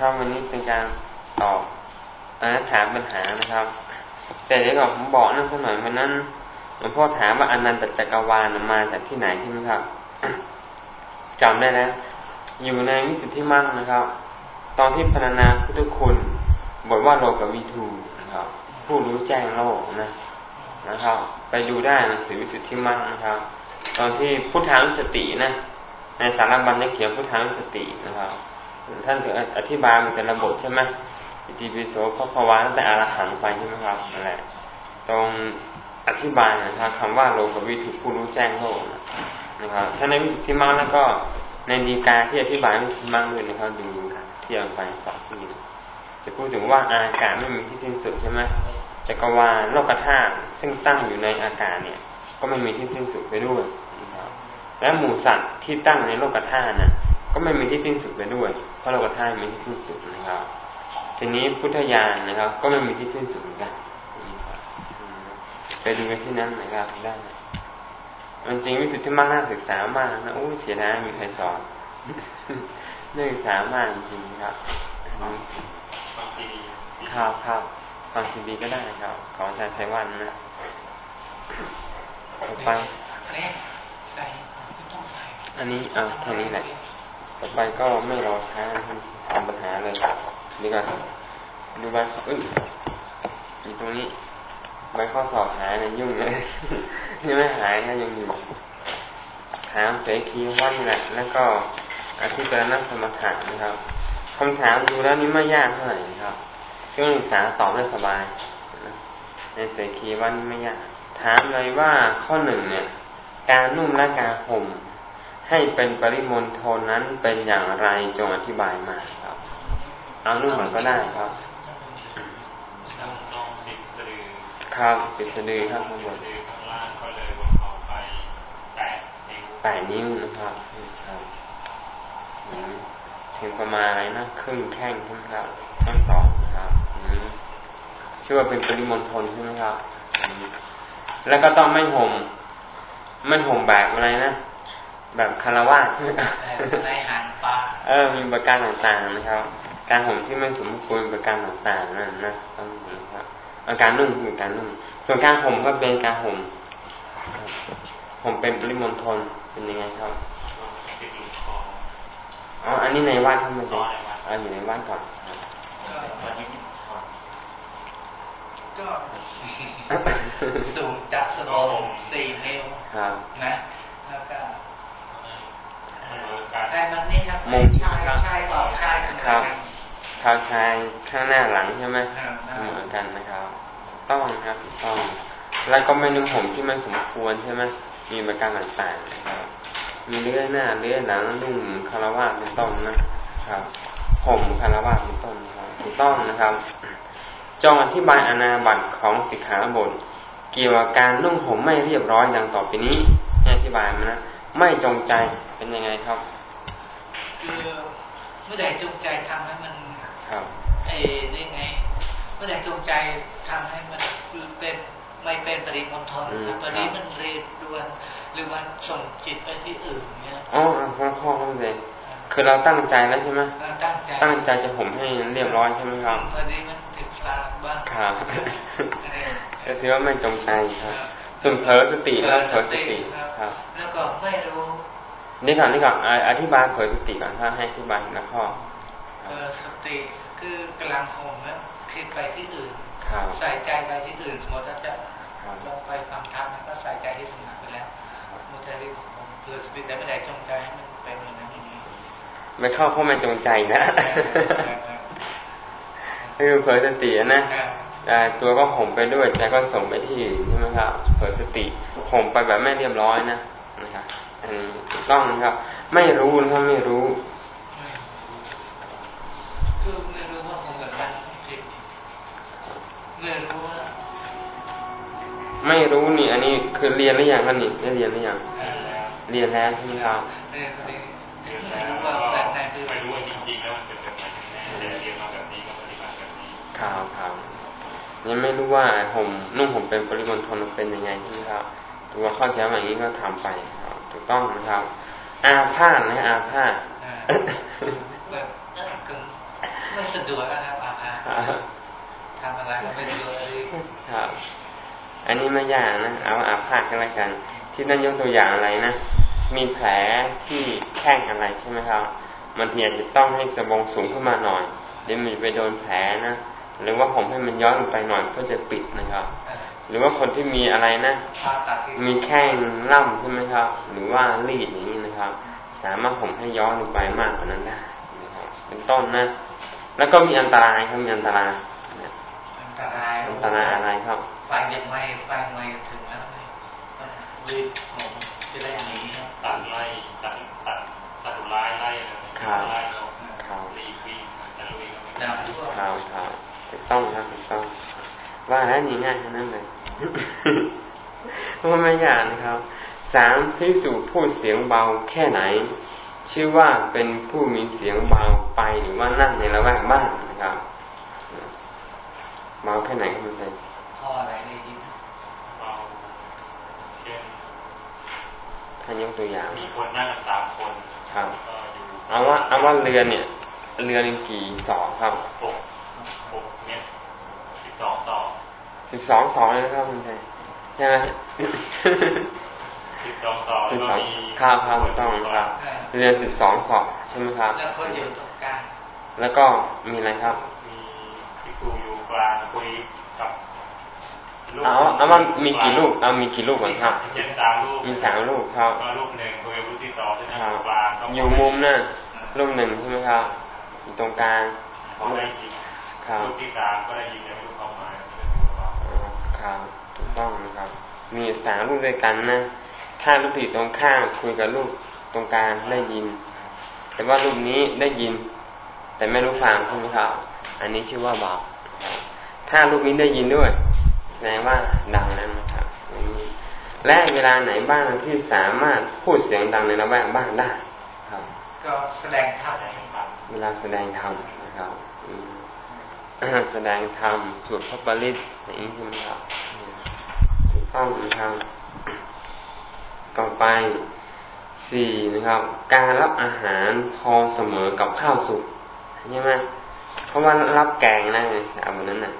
ครับวันนี้เป็นการตอบอถามปัญหานะครับ แต่เดี๋ยวก่อนผมบอกนั่นสักหน่อยวันนั้นหลวงพ่อถามว่าอนันตจักรวาลมาจากที่ไหนใช่ไหมครับจำได้แล้วอยู่ในวิสุทธิมั่งนะครับ ตอนที่พรรณนาพุทธคุณบทว่าโลกวิทูนะครับ ผู้รู้แจ้งโลกนะนะครับ ไปดูได้หนังสือวิสุทธิมั่งนะครับ ตอนที่พุทธานุสตินะในสารบัญญัติเขียนพุทธานุสตินะครับ ท่านถึงอธิบายมันเป็นระบบใช่ไหมอิติปิโสพระภวาตั้งแต่อรหังไปใช่ไหมครับนั่นแหละ ตรงอธิบายนะครับคำว่าโลกวิถุผู้รู้แจ้งโลกนะครับถ้าในวิสุทธิมั่งแล้วก็ในดีกาที่อธิบายวิสุทธิมั่งด้วยนะครับดูเที่ยวไปสองที่จะพูดถึงว่าอากาศไม่มีที่สิ้นสุดใช่ไหมจักรวาลโลกธาตุซึ่งตั้งอยู่ในอากาศเนี่ย ก็ไม่มีที่สิ้นสุดไปด้วยนะครับและหมู่สัตว์ที่ตั้งในโลกธาตุน่ะ ก็ไม่มีที่สิ้นสุดไปด้วย เพราะโลกธาตุมีที่สิ้นสุดนะครับ ทีนี้พุทธญาณนะครับ ก็ไม่มีที่สิ้นสุดเหมือนกันไปดูกันที่นั้นนะครับได้มันจริงวิสุทธิมากน่าศึกษามากนะโอ้เสียดายมีใครสอนน่าศึกษามากจริงๆครับครับครับฟังซีดีก็ได้ครับ ของอาจารย์ชัยวันนะต่อไปอันนี้อ่าแค่นี้แหละ ต่อไปก็ไม่รอช้าทำปัญหาเลยดีกว่าดูใบอึ้ยอยู่ตรงนี้ใบข้อสอบหายนะยุ่งเลยยังไม่หายนะยังอยู่ถามเสกีวันแหละแล้วก็อธิการนักสมถะนะครับคำถามดูแล้วนี่ไม่ยากเท่าไหร่ครับช่วงศึกษาตอบได้สบายในเสกีวันไม่ยาก ถามเลยว่าข้อหนึ่งเนี่ย การนุ่มและการห่ม ให้เป็นปริมณฑลนั้นเป็นอย่างไรจงอธิบายมาครับ เอานุ่มเหมือนก็ได้ครับครับปิดสะดือครับข้างบนแปดนิ้วนะครับครับถึงประมาณอะไรนะครึ่งแข้งใช่ไหมครับทั้งสองนะครับชื่อว่าเป็นปริมณฑลใช่ไหมครับแล้วก็ต้องไม่ห่มไม่ห่มแบบอะไรนะ แบบคารวะอะไรหันปลาเออ มีประการต่างๆนะครับ การห่มที่ไม่สมควรประการต่างๆนั่นนะต้องนะครับอาการนุ่งคือการนุ่งส่วนการห่มก็เป็นการห่มห่มเป็นปริมณฑลเป็นยังไงครับอ๋ออันนี้ในวัดทำไมเองอ่าอยู่ในวัดก่อนก็สูงจากสมองสี่นิ้วนะแล้วก็ แต่มันนี่ครับมุมชายชายต่อชายครับเท้าชายข้างหน้าหลังใช่ไหมเหมือนกันนะครับ ต้องครับต้อง แล้วก็ไม่นุ่งห่มที่ไม่สมควรใช่ไหมมีประการต่างๆนะครับ มีเลื่อยหน้าเลื่อยหลังนุ่งคารวะเป็นต้นนะครับห่มคารวะเป็นต้นครับถูกต้องนะครับจงอธิบายอนาบัตของสิกขาบท เกี่ยวกับการนุ่งห่มไม่เรียบร้อยดังต่อไปนี้ให้อธิบายมานะ ไม่จงใจเป็นยังไงครับ คือเมื่อใดจงใจทำให้มันครับไอ้นี่ไง เมื่อใดจงใจทำให้มันเป็นไม่เป็นปริมณฑลปริมันเรียดวน หรือว่าส่งจิตไปที่อื่นเนี่ยอ๋อพ่อพ่อเข้าใจคือเราตั้งใจแล้วใช่ไหมตั้งใจตั้งใจจะผมให้เรียบร้อยใช่ไหมครับพอดีมันติดพลาดบ้างครับก็ถือว่าไม่จงใจครับ ส่วนเผลอสติแล้วเผลอสติครับแล้วก็ไม่รู้นี่ก่อนนี่ก่อนอธิบายเผลอสติก่อนถ้าให้อธิบายนะข้อเออสติคือกำลังคงแล้วคิดไปที่อื่นใส่ใจไปที่อื่นสมมติถ้าจะลงไปฟังธรรมก็ใส่ใจที่สำนักไปแล้วมุทะริผมเพื่อสติแต่ไม่ได้จงใจให้มันเป็นอย่างนั้นอย่างนี้ไม่เข้าเพราะมันจงใจนะคือเผลอสตินะ ตัวก็ห่มไปด้วยใจก็ส่งไปที่ใช่ไหมครับเผลอสติห่มไปแบบไม่เรียบร้อยนะนะครับอันนี้ถูกต้องนะครับ ไม่รู้นะครับไม่รู้คือไม่รู้ว่าผมแบบนั้นไม่รู้ว่าไม่รู้นี่ อันนี้คือเรียนหรือยังครับนี่ได้เรียนหรือยังเรียนแล้วใช่ไหมครับเรียนรู้ว่าแบบไหนคือไม่รู้จริงๆแล้วมันเป็นแบบไหนเรียนมาแบบนี้ก็ปฏิบัติแบบนี้ครับครับ ยังไม่รู้ว่าผมนุ่งผมเป็นปริมณฑลเป็นยังไงใช่ไหมครับตัวข้อเสียอย่างนี้ก็ทำไปครับถูกต้องนะครับ อาพาธนะอาพาธไม่สะดวกนะครับอาภาทำอะไรก็ไม่สะดวกเลยครับ อันนี้ไม่ยากนะเอาอาภาษก็แล้วกัน ที่นั่นยกตัวอย่างอะไรนะมีแผลที่แข้งอะไรใช่ไหมครับมันเทียจะต้องให้สบงสูงขึ้นมาหน่อยเดี๋ยวมันไปโดนแผลนะ หรือว่าผมให้มันย้อนลงไปหน่อยเพื่อจะปิดนะครับ หรือว่าคนที่มีอะไรนะ มีแข้งล่ำใช่ไหมครับ หรือว่ารีดอย่างนี้นะครับ สามารถผมให้ย้อนลงไปมากกว่านั้นได้เป็นต้นนะ แล้วก็มีอันตรายครับมีอันตรายอันตรายอันตรายอะไรครับไฟยังไม่ไฟไม่ถึงแล้วรีบผมจะได้หนีตัดไล่ตัดตัดตัดร้ายไล่เลยครับครับรีบีจะลุยครับครับถูก ต้องครับถูกต้อง ว่าแล้วนี่ง่ายแค่นั้นเลยว่าไม่ยากนะครับสามพิสูจพูดเสียงเบาแค่ไหน ชื่อว่าเป็นผู้มีเสียงเบาไปหรือว่านั่งในละแวกบ้านนะครับเบาแค่ไหนครับมันเป็นพ่ออะไรได้ยินเบาเช่นท่านยกตัวอย่าง มีคนนั่งสามคนครับเอาว่าเอาว่าเรือนเนี่ย เรือนกี่สองครับหก หกเมตรสิบสองต่อสิบสองต่อเลยนะครับคุณชัยใช่ไหมสิบสองต่อสิบสองข้าวข้าวต้องครับเรียนสิบสองขอบใช่ไหมครับ แล้วก็อยู่ตรงกลางแล้วก็มีอะไรครับ มีที่ครูอยู่กลางคุยกับเอาเอามันมีกี่ลูกเอามีกี่ลูกก่อนครับมีสามลูกมีสามลูกครับลูกหนึ่งคุยลูกที่สองใช่ไหมกลางอยู่มุมน่ะลูกหนึ่งใช่ไหมครับอยู่ตรงกลาง ลูกที่สามก็ได้ยินแต่ไม่รู้ความหมายครับถูกต้องนะครับ มีสามลูกด้วยกันนะ ถ้าลูกที่ตรงข้างคุยกับลูกตรงกลางได้ยิน แต่ว่าลูกนี้ได้ยิน แต่ไม่รู้ฟังใช่ไหมครับ อันนี้ชื่อว่าเบาถ้าลูกนี้ได้ยินด้วยแสดงว่าดังนั้นนะครับและเวลาไหนบ้างที่สามารถพูดเสียงดังในระแวกบ้านได้ครับ ก็แสดงธรรมเวลาแสดงธรรมนะครับ แสดงธรรมสวดพระปริตอย่างนี้ใช่ไหมครับถูกต้องนะครับต่อไปสี่นะครับ การรับอาหารพอเสมอกับข้าวสุกใช่ไหมเพราะว่ารับแกงนะเอาแบบนั้นนะ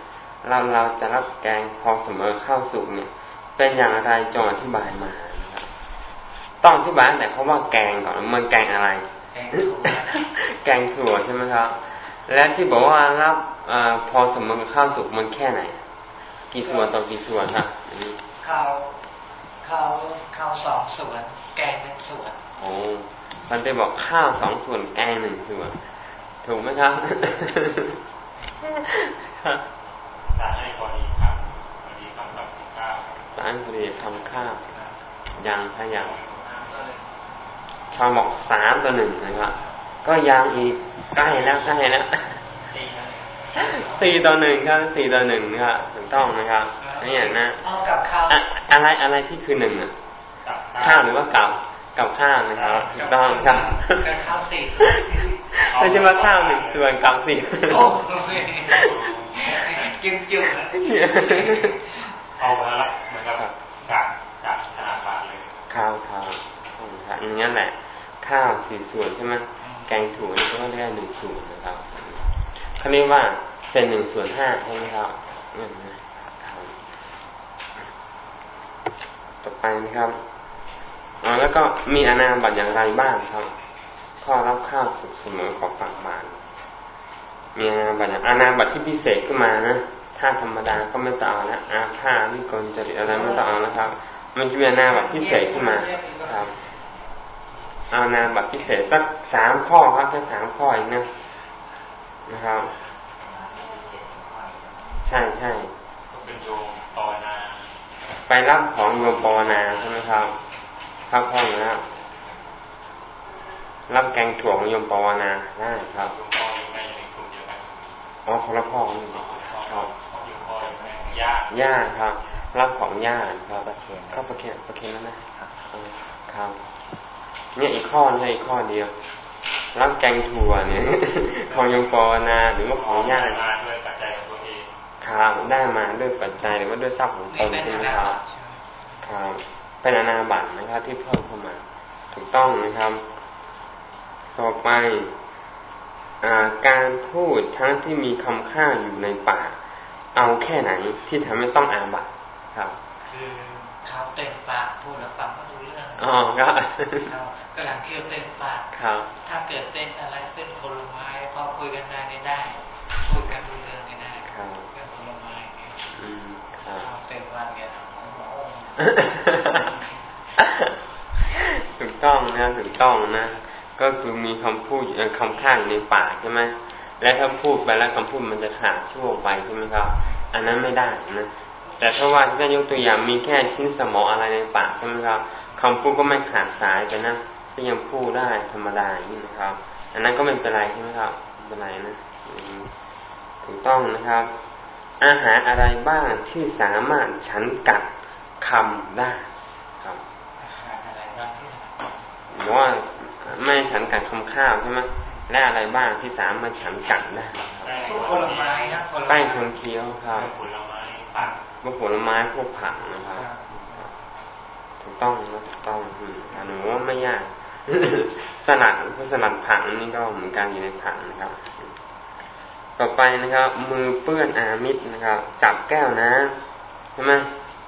เราเราจะรับแกงพอเสมอข้าวสุกเนี่ย เป็นอย่างไรจงอธิบายมานะครับต้องอธิบายแต่เขาว่าแกงก่อนมันแกงอะไร แกงถั่วใช่ไหมครับ และที่บอกว่ารับ อพอเสมอกับข้าวสุกมันแค่ไหน กี่ส่วนต่อกี่ส่วนครับข้าวข้าวข้าวสองส่วน แกงหนึ่งส่วนโอ้มันไปบอกข้าวสองส่วนแกงหนึ่งส่วนถูกไหมครับสารให้พอดีครับพอดีทำกับข้าวสารพอดีทำข้าวยังถ้ายังชาวบอกสามต่อหนึ่งนะครับ ก็ยังอีกใกล้แล้วใกล้แล้ว สี่ต่อหนึ่งครับสี่ต่อหนึ่งครับถูกต้องนะครับนี่นะอะไรอะไรที่คือหนึ่งอะข้าวหรือว่ากับกับข้าวนะครับถูกต้องครับข้าวสี่ไม่ใช่ว่าข้าวหนึ่งส่วนกับสี่จิ้มจิ้มเอาไปละเหมือนกับจากจากธนาคารเลยข้าวข้าวอย่างนี้แหละ ข้าวสี่ส่วนใช่ไหมแกงถั่วนี่ก็เรียกหนึ่งส่วนนะครับ เขาเรียกว่าเป็นหนึ่งส่วนห้าใช่ไหมครับต่อไปนะครับอ๋อแล้วก็มีอนาบัตอย่างไรบ้างครับ ข้อรับข้าวสุกเสมอของฝั่งบานมีอนาบัตอย่างอนาบัตที่พิเศษขึ้นมานะถ้าธรรมดาก็ไม่ต้องเอาละอาฆาวิกลจริตอะไรไม่ต้องเอานะครับ มันจะมีอนาบัตพิเศษขึ้นมาครับ เอานาบัตพิเศษสักสามข้อครับแค่สามข้อเองนะ นะครับ ใช่ใช่เป็นโยมภาวนา ไปรับของโยมปวนาใช่ไหมครับพักห้องแล้วรับแกงถั่วของโยมปวนาได้ครับอ๋อคนละพ่อนี่ครับย่าครับ รับของย่าครับเข้าประเคนประเคนแล้วนะครับ ครับ เนี่ยอีกข้อนี่อีกข้อเดียว รับแกงถั่วเนี่ยของโยมปวนาหรือว่าของย่าด้วยปัจจัยของตัวเองครับได้มาด้วยปัจจัยหรือว่าด้วยทรัพย์ของตนใช่ไหมครับครับเป็นอนาบัตนะครับที่เพิ่มเข้ามา ถูกต้องนะครับ ต่อไปการพูดทั้งที่มีคำข้าอยู่ในปากเอาแค่ไหนที่ทำให้ต้องอาบัตครับคือ เขาเต็มปากพูดแล้วฟังก็รู้เรื่องอ๋อครับกำลังเคี้ยวเต็มปากครับ ถ้าเกิดเป็นอะไรเป็นผลไม้พอคุยกันได้ได้ พูดกันรู้เรื่องได้ครับเป็นผลไม้เนี่ยอืมครับเต็มวันเนี่ยถูกต้องนะถูกต้องนะก็คือมีคำพูดคำข้างในปากใช่ไหมและถ้าพูดไปแล้วคำพูดมันจะขาดช่วงไปใช่ไหมครับ อันนั้นไม่ได้นะ แต่ถ้าว่าถ้ายกตัวอย่างมีแค่ชิ้นสมองอะไรในปากใช่ไหมครับคำพูดก็ไม่ขาดสายไปนะก็ยังพูดได้ธรรมดาอย่างนี้นะครับ อันนั้นก็ไม่เป็นไรใช่ไหมครับไม่เป็นไรนะถูกต้องนะครับ อาหารอะไรบ้างที่สามารถฉันกัดคำได้ครับหรือว่าไม่ฉันกัดคำข้าวใช่ไหมและอะไรบ้างที่สามารถฉันกัดได้ผลไม้ครับแป้งคนเคี้ยวครับผลไม้ผัก พวกผลไม้พวกผักนะครับ ถูกต้องนะถูกต้องหนูว่าไม่ยากสลัดพวกสลัดผักนี่ก็เหมือนกันอยู่ในผักนะครับ ต่อไปนะครับ มือเปื้อนอามิดนะครับ จับแก้วน้ำใช่ไหม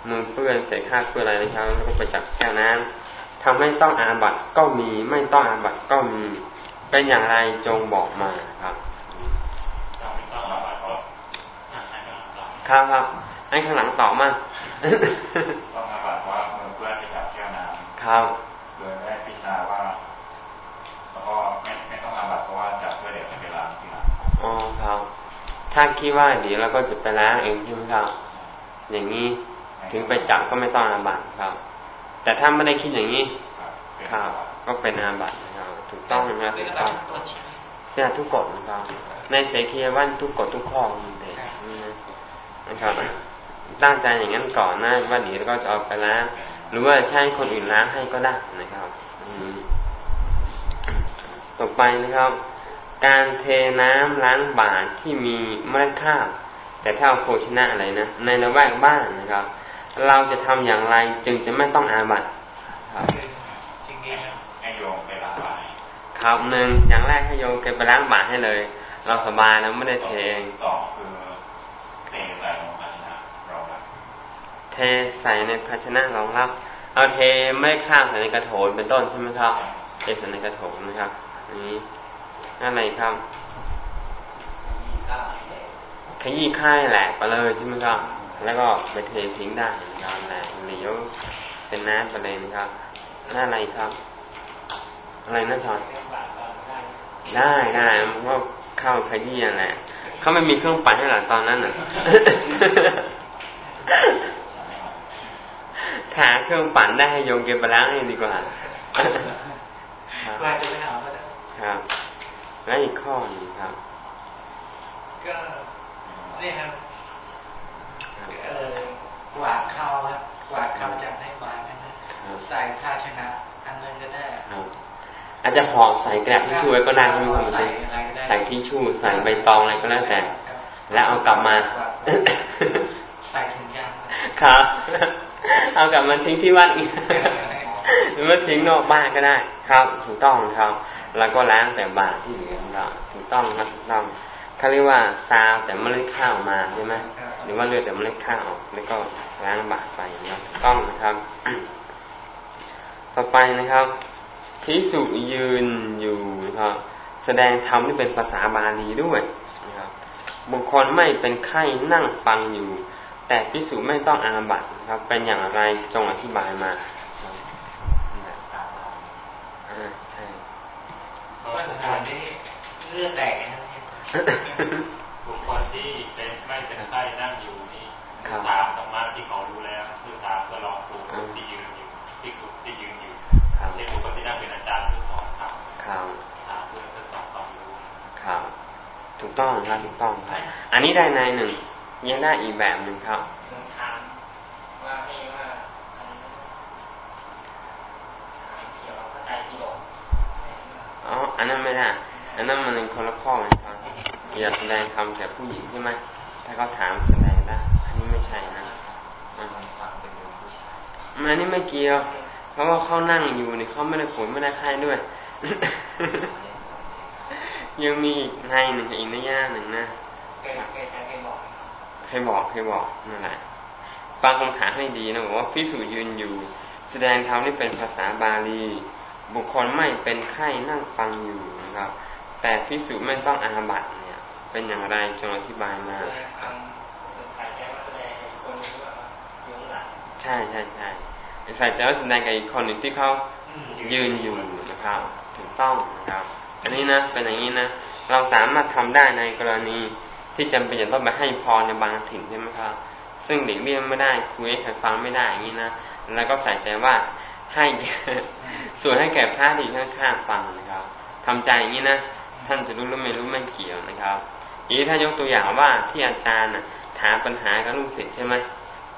มือเปื้อนใส่ข้าวเปื้อนอะไรนะครับแล้วก็ไปจับแก้วน้ำทำให้ต้องอาบัตก็มี ไม่ต้องอาบัตก็มี เป็นอย่างไรจงบอกมาครับครับครับ ให้ข้างหลังต่อมาต้องอาบัตว่ามือเพื่อนไปจับแก้วน้ำครับโดยได้พิจารณาว่าแล้วก็ไม่ไม่ต้องอาบัตเพราะว่าจับเพื่อเดี๋ยวจะไปล้างทีหลังอ๋อครับ ถ้าคิดว่าเดี๋ยวเราก็จะไปล้างเองใช่ไหมครับ อย่างนี้ถึงไปจับก็ไม่ต้องอาบัตครับ แต่ถ้าไม่ได้คิดอย่างนี้ครับก็เป็นอาบัตนะครับถูกต้องนะครับถูกต้องเนี่ยทุกกฎนะครับในเสกียวันทุกกฎทุกข้อมีแต่นะครับ ตั้งใจอย่างนั้นก่อนนะว่าเดี๋ยวก็จะเอาไปล้างหรือว่าใช้คนอื่นล้างให้ก็ได้นะครับต่อไปนะครับ การเทน้ำล้างบาตรที่มีเมล็ดข้าวแต่ถ้าเอาโภชนะอะไรนะในละแวกบ้านนะครับ เราจะทำอย่างไรจึงจะไม่ต้องอาบัตครับให้โยมไปล้างบาตรครับหนึ่งอย่างแรกให้โยมแกไปล้างบาตรให้เลย เราสบายแล้วไม่ได้เทเองสองคือเทใส่ลงภาชนะรองรับ เทใส่ในภาชนะรองรับ เอาเทไม่ข้ามใส่ในกระโถนเป็นต้นใช่ไหมครับเทใส่ในกระโถนนะครับอันนี้อะไรครับขยี้ค่ายแหลกไปเลยใช่ไหมครับ แล้วก็ไปเททิ้งได้นะครับแหลกเหลวเป็นน้ำไปเลยนะครับน่าอะไรครับ อะไรนะทอนได้ได้มันก็เข้าขยี้แหละเขาไม่มีเครื่องปั่นให้หรอตอนนั้นน่ะ ถาเครื่องปั่นได้ให้โยงเก็บไปล้างให้ดีกว่าว่าจะไม่เอาก็ได้ครับ แล้วอีกข้อนึงครับ ก็นี่ครับเออกวาดเข้าครับกวาดเข้าจากให้บานนะใส่ภาชนะอันนึงก็ได้อาจจะห่อใส่กระดาษทิชชู่ไว้ก็ได้ไม่รู้ใส่ใส่ทิชชู่ใส่ใบตองอะไรก็แล้วแต่ แล้วเอากลับมา ใส่ถุงยางครับ เอากลับมาทิ้งที่วัดหรือว่าทิ้งนอกบ้านก็ได้ ครับถูกต้องครับแล้วก็ล้างแต่บาตรที่เหลือเราถูกต้องครับถูกต้องเขาเรียกว่าซาวแต่เมล็ดข้าวมาใช่ไหมหรือว่าเลือดแต่เมล็ดข้าวแล้วก็ล้างบาตรไปนะถูกต้องนะครับ ต่อไปนะครับพิสุยืนอยู่นะครับแสดงธรรมที่เป็นภาษาบาลีด้วยนะครับบุคคลไม่เป็นไข้นั่งฟังอยู่ แต่พิสุไม่ต้องอาบัตครับ เป็นอย่างไรจงอธิบายมาใช่ว่าสถานนี้เลือดแตกนะบุคคลที่เป็นไม่เป็นไข้นั่งอยู่นี่ถามธรรมะที่เขารู้แล้วคือถามก็ลองดูที่ยืนอยู่ที่ที่ยืนอยู่ในบุคคลที่นั่งเป็นอาจารย์คือสอนครับครับถามเพื่อทดสอบความรู้ครับ ถูกต้องครับถูกต้องครับ อันนี้ได้ในหนึ่ง ยังได้อีกแบบหนึ่งครับถามว่าให้ว่าอ๋ออันนั้นไม่ได้ อันนั้นมันเป็นคนละข้อนะครับอย่าแสดงคำแก่ผู้หญิงใช่ไหมถ้าเขาถามแสดงได้ อันนี้ไม่ใช่นะอันนี้ไม่เกี่ยวเพราะว่าเขานั่งอยู่นี่เขาไม่ได้ผลไม่ได้ไข้ด้วยโยังมีอีกในหนึ่งอีกในย่าหนึ่งนะ เคยบอกเคยบอกเคยบอกนั่นแหละฟังคำถามให้ดีนะบอกว่าพิสูจยืนอยู่ แสดงธรรมนี่เป็นภาษาบาลี บุคคลไม่เป็นไข้นั่งฟังอยู่นะครับ แต่พิสูจไม่ต้องอาบัตเนี่ย เป็นอย่างไรจงอธิบายมาใช่ใช่ใช่ใส่ใจว่าแสดงกับอีกคนหนึ่งที่เขายืนอยู่นะครับ ถูกต้องนะครับ อันนี้นะเป็นอย่างนี้นะเราสามารถทำได้ในกรณี ที่จำเป็นจะต้องไปให้พรในบางถิ่นใช่ไหมครับซึ่งเด็กเรียนไม่ได้คุยให้ใครฟังไม่ได้อย่างนี้นะแล้วก็ใส่ใจว่าให้ส่วนให้แก่พระที่ข้างๆฟังนะครับทำใจอย่างนี้นะท่านจะรู้หรือไม่รู้ไม่เกี่ยวนะครับอีถ้ายกตัวอย่างว่าที่อาจารย์ถามปัญหากับลูกศิษย์ใช่ไหม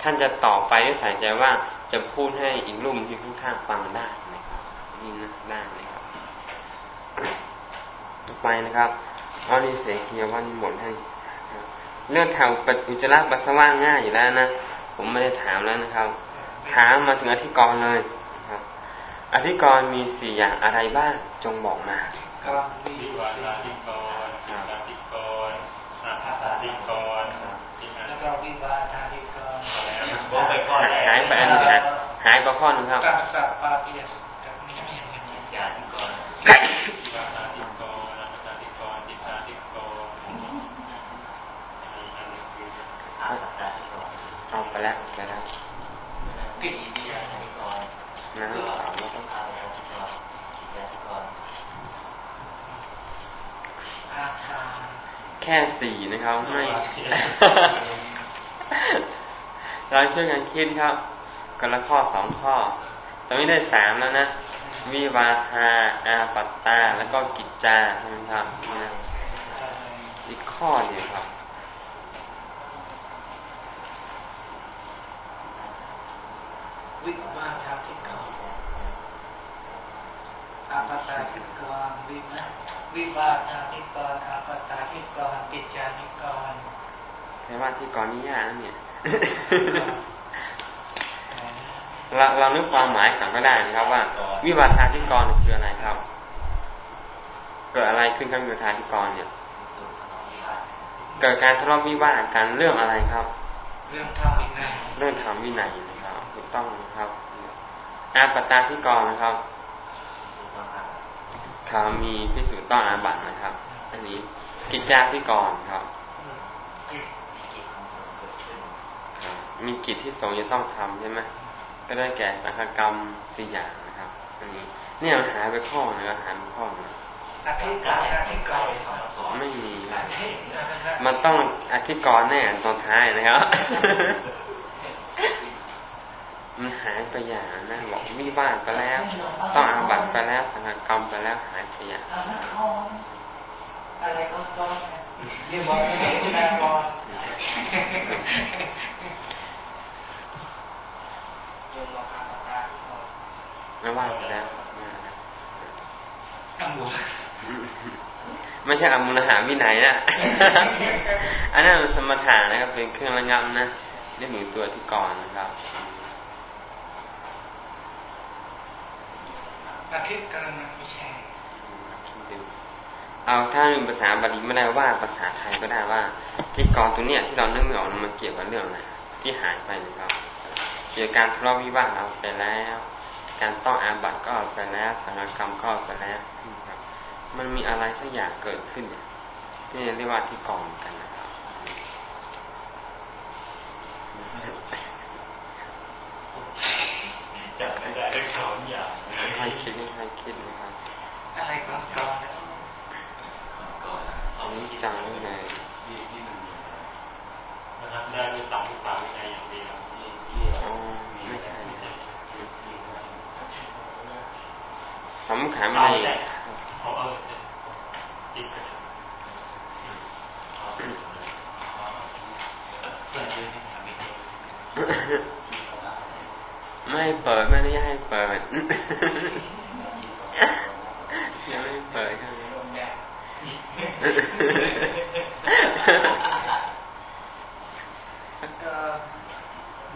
ท่านจะตอบไปด้วยใส่ใจว่าจะพูดให้อีกรุ่มที่ข้างๆฟังได้นะครับนี่นะได้นะครับต่อไปนะครับเอาดีเสกียวันหมดให้ เรื่องแถวอุจจาระปัสสาวะง่ายอยู่แล้วนะผมไม่ได้ถามแล้วนะครับ ถามมาถึงอธิกรเลยครับ อธิกรมีสี่อย่างอะไรบ้าง จงบอกมาครับวิวาทาธิกรอธิกรอาธิกรแล้วก็วิวาทาธิกรหายไปอันนึงหายไปข้อนึงครับตัสสะปาปิยสเอา ไปแล้วไปแล้วกิจวิชาธิกรนะสามแล้วต้องทำแล้วกิจวิธิกรแค่สี่นะครับไม่เราช่วยกันคิดครับกันละข้อสองข้อ ตอนนี้ได้สามแล้วนะวิวาทาอาปัตตา แล้วก็กิจจาใช่ไหมครับ อีกข้อเดียวครับ วิวาชาทิกรอาปตาทิกรวินะวิวาชาทิกรอาปตาทิกรปิจานิกรใช่ว่าที่กรนี่ยากนะเนี่ยเราเรานึกความหมายกันก็ได้นะครับว่า วิวาทาทิกรคืออะไรครับ เกิดอะไรขึ้นกับวิวาทาทิกรเนี่ย เกิดการทะเลาะวิวาทกันเรื่องอะไรครับ เรื่องธรรมวินัยเรื่องธรรมวินัยถูก ต้องนะครับอาปตาที่กรนะครับเขามีพิสูจน์ต้องอาบัตนะครับ อันนี้กิจจาที่กรครับ มีกิจที่สงจะต้องทำใช่ไหมก็ได้แก่สังฆกรรมสี่อย่างนะครับ อันนี้เนี่ยหายไปข้อนึงหายไปข้อนึงไม่มี มันต้องอธิกรแน่ตอนท้ายนะครับ มันหายไปอย่างนะบอกวิวาทไปแล้ว ต้องอาบัตไปแล้วสังกรรมไปแล้วหายไปอย่างอะไรก็ต้องเรียกว่าไม่บอลไม่ว่าไปแล้วไม่ใช่อมุลหาวินัยนะอันนั้นสมถะนะครับเป็นเครื่องระงับนะนี่เหมือนตัวที่ก่อนนะครับ อาทิตย์กันไม่ใช่เอาถ้าเป็นภาษาบาลีไม่ได้ว่าภาษาไทยก็ได้ว่าที่กรตัวเนี้ยที่เราเนื่องไม่ออกมันเกี่ยวกับเรื่องอะไรที่หายไปนะครับเกี่ยวกับการทะเลาะวิวาทเอาไปแล้ว การต้องอาบัตก็ไปแล้วสังกรรมก็ไปแล้วครับมันมีอะไรสักอย่างเกิดขึ้นเนี่ยที่เรียกว่าที่กองกัน นะครับจะไม่ได้สอนอย่างให้คิดให้คิดนะครับอะไรก่อนก่อนอันนี้จังเลยนะครับได้ด้วยตามที่ปากในอย่างเดียวอ๋อไม่ใช่สำคัญไม่เอาเออจิต ไม่เปิดไม่ได้ให้เปิดยังไม่เปิดครับ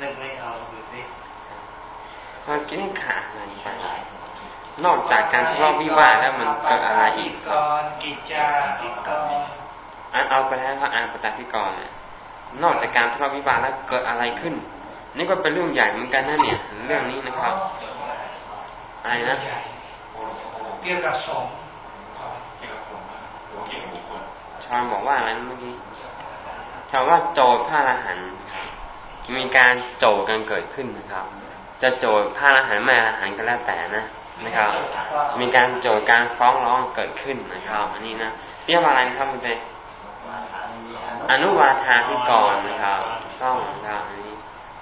นึกไม่เอาดูสิพอกินขาดอะไรไปนอกจากการทะเลาะวิวาทแล้วมันเกิดอะไรอีกกรกิจจาพิกรอันเอาไปแล้วว่าอาปตาพิกรเนี่ยนอกจากการทะเลาะวิวาทแล้วเกิดอะไรขึ้น นี่ก็เป็นเรื่องใหญ่เหมือนกันนะเนี่ย เรื่องนี้นะครับอะไรนะเกี่ยวกับสงฆ์ชอนบอกว่าอะไรเมื่อกี้ชอนว่าโจทย์พระอรหันต์มีการโจทย์กันเกิดขึ้นนะครับ จะโจทย์พระอรหันต์ไม่อรหันต์ก็แล้วแต่นะนะครับ มีการโจทย์การฟ้องร้องเกิดขึ้นนะครับ อันนี้นะเรียกว่าอะไรครับคุณเจอนุวาทาพิกรนะครับต้องนะครับอั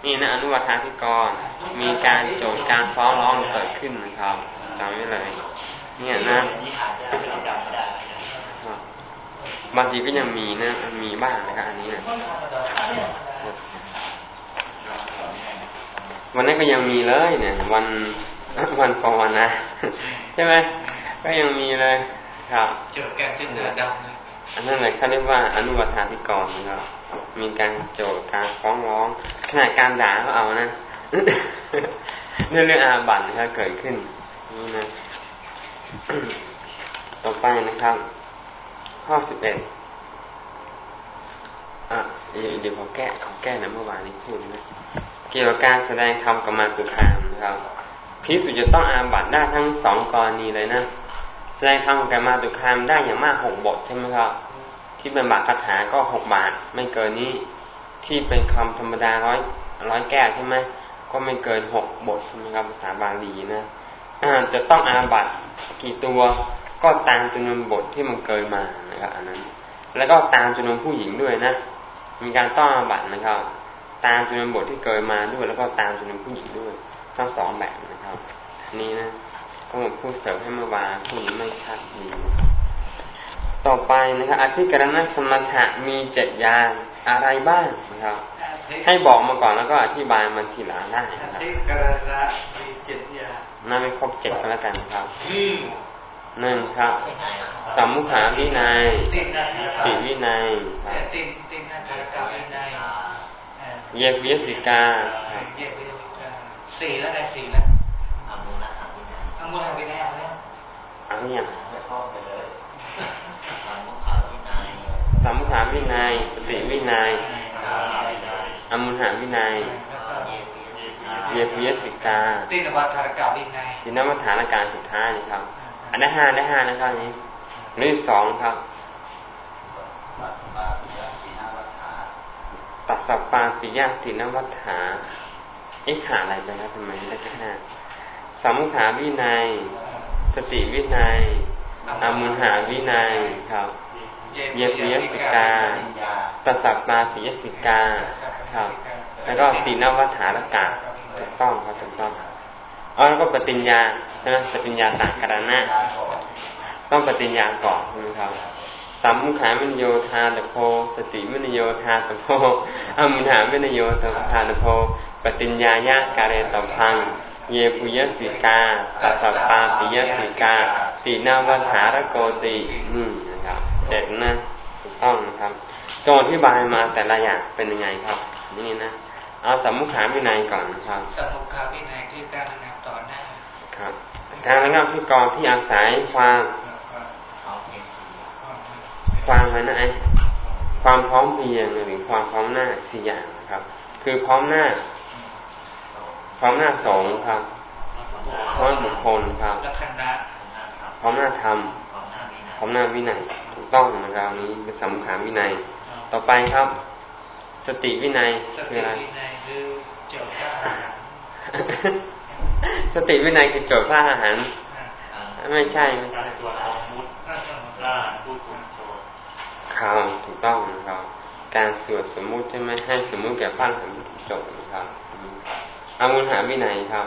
นนี้นี่นะอนุวาทาพิกร มีการโจทย์การฟ้องร้องเกิดขึ้นนะครับจำไว้เลย เนี่ยนะบางทีก็ยังมีนะมีบ้างนะครับอันนี้นะวันนั้นก็ยังมีเลยเนี่ย วันวันปวนะใช่ไหมก็ยังมีเลยครับเจอแก้มที่เหนือดำเลยอันนั้นเลยเขาเรียกว่าอนุวัฒาธิกรนะครับมีการโจทย์การฟ้องร้อง ขนาดการด่าเขาเอานะเรื่องเรื่องอาบัตนะครับเกิดขึ้นนี่นะต่อไปนะครับ ข้อสิบเอ็ดอะเดี๋ยวขอแก้ขอแก้นะเมื่อวานนี้พูดนะเกี่ยวกับการแสดงธรรมกับมาตุคามนะครับพิสุจะต้องอาบัตได้ทั้งสองกรณีเลยนะแสดงธรรมกับมาตุคามได้อย่างมากหกบทใช่ไหมครับ ที่เป็นบาทคาถาก็หกบาทไม่เกินนี้ ที่เป็นคำธรรมดาร้อยร้อยแก้วใช่ไหมก็ไม่เกินหกบทใช่ไหมครับภาษาบาลีนะอ่าจะต้องอาบัตกี่ตัวก็ตามจำนวนบทที่มันเกินมานะครับอันนั้น แล้วก็ตามจำนวนผู้หญิงด้วยนะ มีการต้องอาบัตนะครับ ตามจำนวนบทที่เกิดมาด้วย แล้วก็ตามจำนวนผู้หญิงด้วยทั้งสองแบบนะครับนี้นะก็มาพูดเสริมให้เมื่อวานพูดไม่ชัดดีต่อไปนะครับอธิกรณสมถะมีเจ็ดอย่าง อะไรบ้างนะครับ ให้บอกมาก่อนแล้วก็อธิบายมันทีหลังได้นะครับอธิกรณมีเจ็ดอย่างน่าไม่ครบเจ็ดก็แล้วกันครับหนึ่งครับสัมมุขาวินัยสี่วินัยเยกวิสิกาสี่แล้วไงสี่แล้วอามูลหาวินัยอามูลหาวินัยเอาแล้วเอาเนี่ยสัมมุขาวินัย สัมมุขาวินัย สติวินัยอามุลหาวินัยเยวิสิกาตินวัฏารกาวินัยตินวัฏฐานการสุดท้ายนะครับ อันได้ห้าได้ห้านะครับนี้หรือสองครับตัดสัปปาปิยาตินวัฏฐาเอ๊ะขาอะไรไปแล้วทำไมได้แค่ห้าสัมขาวินัย สติวินัยอามุหาวินัยครับ เยปิยสิกาตัสสัปปาปิยสิกาครับ แล้วก็ตีนวัฏฐานกะถูกต้องครับถูกต้องอ๋อแล้วก็ปฏิญญาใช่ไหมปฏิญญาต่างกันนะต้องปฏิญญาก่อนใช่ไหมครับสัมมุขามินโยธาตโพ สติมินโยธาตโพอมุหามินโยธาตโพปฏิญญาญาการเตพัง เยปุยสิกาตัสปาปิยสิกาตีนาวัฏารโกติอืมนะครับ เจ็ดนะถูกต้องนะครับโจทย์ที่บายมาแต่ละอย่างเป็นยังไงครับนี่นะเอาสัมมุขาวินัยก่อนครับสัมมุขาวินัยคือการระงับต่อหน้าครับ การระงับที่กองที่อาศัยความความไว้นะไอความพร้อมเพียงหรือความพร้อมหน้าสี่อย่างครับ คือพร้อมหน้า พร้อมหน้าสองครับพร้อมบุคคลครับพร้อมหน้าธรรมพร้ อมหน้าวินัยถูกต้องนะครับนี้เป็นสำคัญวินัย ต่อไปครับ สติวินัยคืออะไรสติวินัยคือโจทย์พระอาหารไม่ใช่ไม่ใช่ครับถูกต้องนะครับ การสวดสมมุติใช่ไหมให้สมมุติแก่พระหันจบนะครับอามุลหาวินัยครับ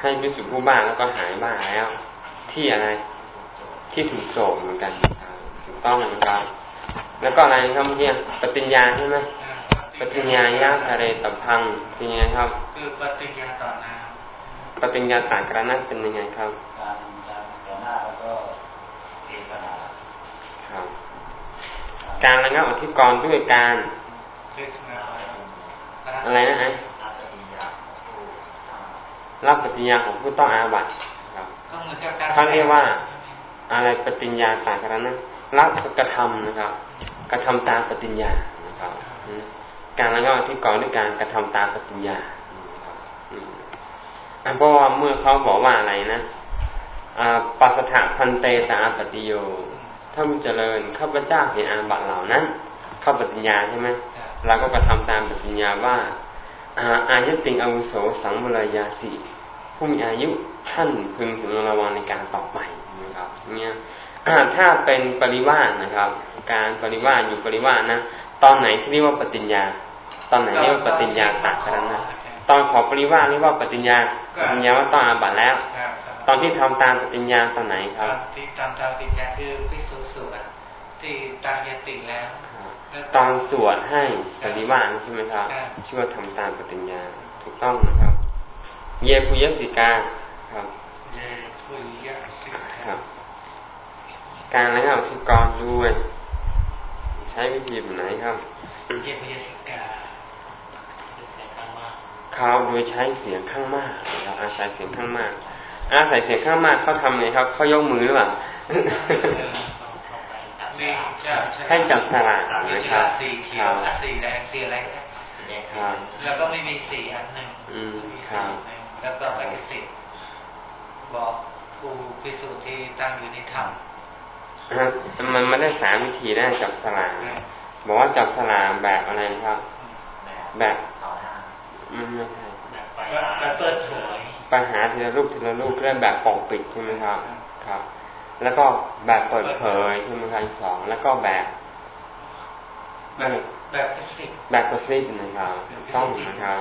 ให้พิสุผู้บ้าแล้วก็หายบ้าแล้ว ที่อะไรที่ถูกโศกเหมือนกันถูกต้องนะครับแล้วก็อะไรครับเมื่อกี้ปฏิญญาใช่ไหมปฏิญญายาทะเลตะพังเป็นไงครับคือปฏิญญาต่อน้ปฏิญญาต่างกันนั้นเป็นยังไงครับการต่อหน้าแล้วก็เอกนาครับ การระงับอธิกรณ์ด้วยการอะไรนะไอ้ รับปฏิญญาของผู้ต้องอาบัติครับเขาเรียกว่า อะไรปฏิญญาต่างกันนะรับกระทำนะครับ กระทำตามปฏิญญานะครับการแล้วก็ที่ก่อนด้วยการกระทำตามปฏิญญาเพราะว่าเมื่อเขาบอกว่าอะไรนะปัสถะพันเตตาปฏิโยถ้ามุเจริญข้าพเจ้าเห็นอาบัตเหล่านั้น เข้าปฏิญญาใช่ไหมเราก็กระทำตามปฏิญญาว่า อายุติงอาวุโสสังวรยาสีผู้มีอายุท่านพึงถึงระวังในการต่อไปนะครับเนี่ยถ้าเป็นปริวาสนะครับ การปริวาสอยู่ปริวาสนะตอนไหนที่เรียกว่าปฏิญญา ตอนไหนเรียกว่าปฏิญญาตักกันนะตอนขอปริวาสเรียกว่าปฏิญญาปฏิญญาว่าต้องอาบัตแล้ว ตอนที่ทำตามปฏิญญาตอนไหนครับที่ทำตามปฏิญญาคือพิสูจน์สวดที่ตามยติแล้ว ตอนสวดให้ปริวาสใช่ไหมครับชื่อว่าทำตามปฏิญญาถูกต้องนะครับ เยปุยสิกาครับเยปุยสิกาการแล้วก็ทิกรด้วย ใช้วิธีแบบไหนครับเยปุยสิกาเขาโดยใช้เสียงข้างมากเราอาศัยเสียงข้างมากอาศัยเสียงข้างมากเขาทำไงครับเขายกมือหรือเปล่า ให้จับสลากนะครับสีเขียวสีแดงสีอะไรครับแล้วก็ไม่มีสีอันหนึ่งครับแล้วก็ไปสิทธิ์บอกผู้พิสูจน์ที่ตั้งอยู่ในธรรมมันไม่ได้สามวิธีได้จับสลากบอกว่าจับสลากแบบอะไรนะครับ แบบไม่ใช่แบบเปิดเผยปัญหาทีละรูปทีละรูปเรื่องแบบปกปิดใช่ไหมครับ ครับ แล้วก็แบบเปิดเผยใช่ไหมครับสองแล้วก็แบบแบบแบบกระซิบแบบกระซิบนะครับ ต้องนะครับ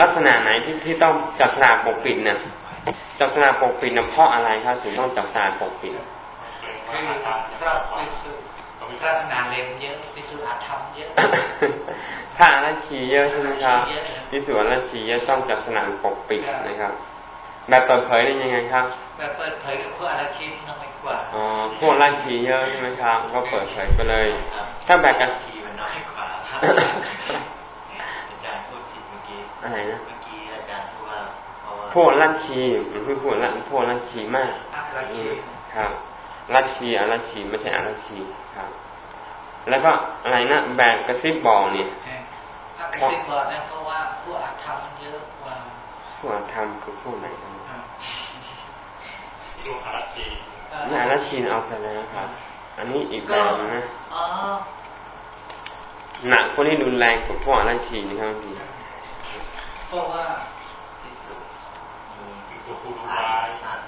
ลักษณะไหนที่ที่ต้องจับสลากปกปิดเนี่ยจับสลากปกปิดเนี่ยเพราะอะไรครับถึงต้องจับสลากปกปิดคือพระพิสุพระนาเลมเยอะพิสุอาธรรมเยอะถ้าอาชีเยอะใช่ไหมครับพิสุอาชีเยอะต้องจับสนามปกปิดนะครับ แบบเปิดเผยได้ยังไงครับแบบเปิดเผยกับพวกอาชีน้อยกว่าอ๋อพวกราชีเยอะใช่ไหมครับ ก็เปิดเผยไปเลย ถ้าแบบกระชีมันน้อยกว่าอาจารย์พูดผิดเมื่อกี้อะไรนะเมื่อกี้อาจารย์พูดว่าพวกราชีหรือพวกราพวกราชีมากครับรัชชีอารัชชีไม่ใช่อารัชชีครับ แล้วก็อะไรนะแบกกระซิบบอกเนี่ยกระซิบบอกนะเพราะว่าผู้อาธรรมเยอะกว่า ผู้อาธรรมคือผู้ไหนครับผู้อารัชชีอารัชชีเอาไปแล้วครับ อันนี้อีกแบบนะหนักคนที่รุนแรงกว่าพวกอารัชชีนะครับพี่เพราะว่า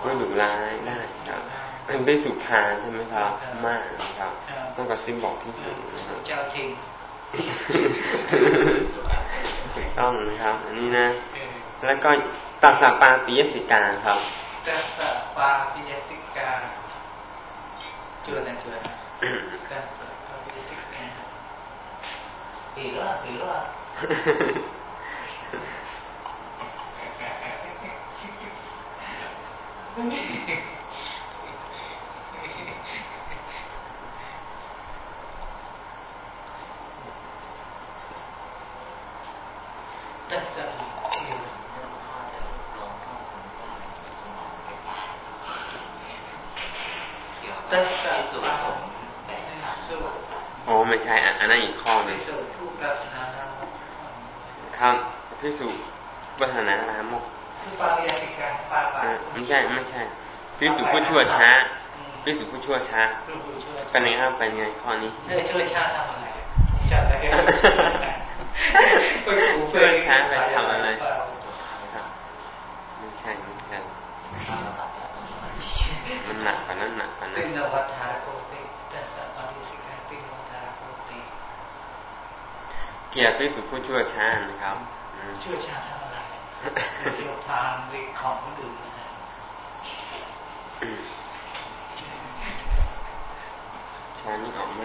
ผู้ดุร้ายได้ครับเป็นไปสุภาใช่ไหมครับ มากนะครับต้องกระซิบบอกที่ถึงนะครับเจ้าจริงถูกต้องนะครับ อันนี้นะ แล้วก็ตัสสะปาปิยสิกาครับตัสสะปาปิยสิกาจุดนะจุดนะตัสสะปาปิยสิกาตีละตีละโอ้ไม่ใช่อั นนั้นอีกข้อหนึ่งครับพิสุวัฒนาลามกไม่ใช่ไม่ใช่พิสุผู้ชั่วช้าพิสุผู้ชั่วช้าเป็นไงครับเป็นไงข้อนี้ช่วยช้าทำอะไรจับอะไรช่วยช้าไปทำอะไรไม่ใช่ไม่ใช่มันหนักกว่านั้นหนักกว่านั้นเป็นวัฏฐานโกติแต่สัพพิสิกาเป็นวัฏฐานโกติ เกียรติสุผู้ช่วยชานะครับช่วยชาทำอะไรเกี่ยวทางในของคนอื่นนะชานี่ออกไหม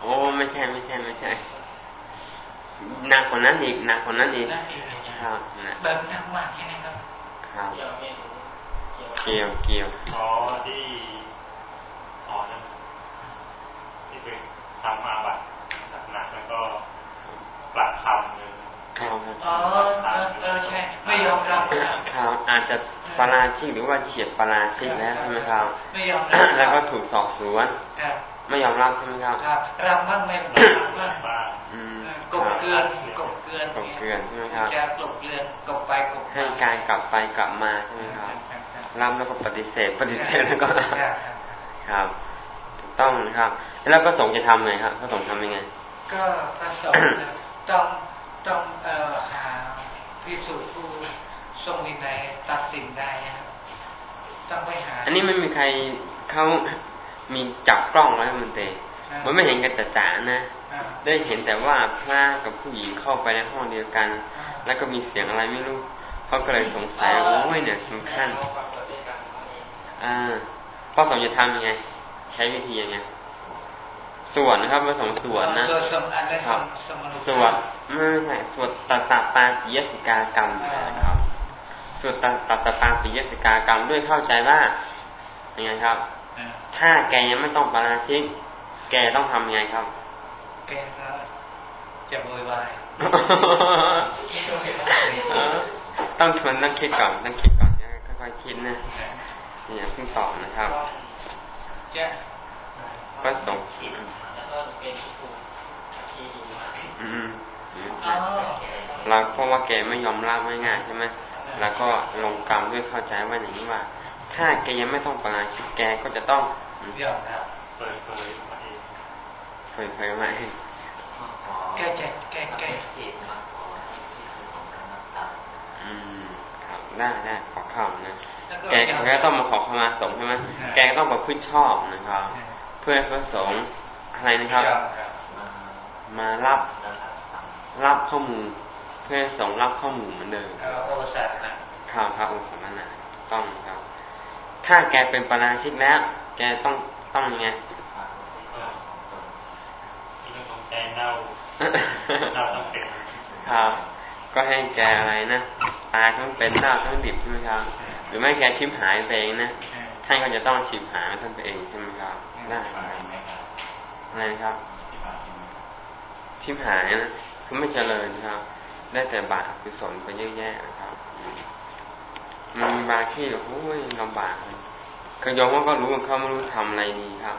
โอ้ไม่ใช่ไม่ใช่ไม่ใช่หนักกว่านั้นอีกหนักกว่านั้นอีกครับแบบหนักมากใช่ไหมครับครับเกี่ยวเกี่ยวอ๋อที่อ๋อนั่น ที่ไปทำมาบัตรหนักแล้วก็ปรับคำเลยอ๋อเออใช่ไม่ยอมรับครับอาจจะปราชิกหรือว่าเฉียดปราชิกแล้วใช่ไหมครับไม่ยอมรับแล้วก็ถูกสอบสวนไม่ยอมรับใช่ไหมครับครับรับมั่งไม่รับมั่งกบเกลือนกบเกลือนกบเกลือนใช่ไหมครับจะกบเกลือนกบไปกบให้การกลับไปกลับมาใช่ไหมครับรับแล้วก็ปฏิเสธปฏิเสธแล้วก็ครับถูก ต้องนะครับ แล้วก็สงจะทำไงครับพระสงฆ์ทำยังไง ก็พระสงฆ์ต้องต้องเอ่อหาพิสูจน์ผู้ทรงวินัยตัดสินได้ต้องไปหา อันนี้ไม่มีใครเขามีจับกล้องไว้มันเตะมันไม่เห็นกันแต่จ๋านะได้เห็นแต่ว่าพระกับผู้หญิงเข้าไปในห้องเดียวกัน แล้วก็มีเสียงอะไรไม่รู้เขาก็เลยสงสัยโอ้ยเนี่ยถึงขั้นอ่าพ่อสงจะทำยังไงใช้วิธียังไงส่วนนะครับผสมส่วนนะครับส่วนไม่ใช่ส่วนตัตปาปิยสิกากรรมนะครับส่วนตัตปาปิยสิกากรรมด้วยเข้าใจว่ายังไงครับ ถ้าแกยังไม่ต้องปาราชิกแกต้องทำยังไงครับ แกก็จะโวยวายต้องทวนต้องคิดก่อนต้องคิดก่อนค่อยๆคิดนะเนี่ยเพิ่งตอบนะครับ ก็ส่งเราเพราะว่าแกไม่ยอมรับง่ายๆใช่ไหมแล้วก็ลงกรรมด้วยเข้าใจว่าอย่างนี้ว่า ถ้าแกยังไม่ต้องปราชิกแกก็จะต้องยอมรับเผยเผยมาเองเผยเผยมาเองแกจะแกแกอืมครับได้ได้ขอเข้านะแกก็ต้องมาขอขมาสงใช่ไหมแกก็ต้องประพฤติชอบนะครับ เพื่อพระสงฆ์อะไรนะครับ มารับรับข้อมูลเพื่อส่งรับข้อมูลเหมือนเดิมโอสัตข่าวพระโอสมนาต้องครับ ถ้าแกเป็นปราชิกแล้ว แกต้องต้องยังไงใจเน่าเราต้องเป็นครับก็ให้แกอะไรนะตายทั้งเป็นเน่าทั้งดิบใช่ไหมครับ หรือไม่แกชิมหายไปเองนะท่านก็จะต้องชิมหายท่านไปเองใช่ไหมครับ ได้อะไรครับชิมหายนะคือไม่เจริญครับ ได้แต่บาปคือสนไปเยอะแยะนะครับ มันมีบางที่โอ้ยลำบากคือยอมว่าก็รู้ว่าเขาไม่รู้ทำอะไรดีครับ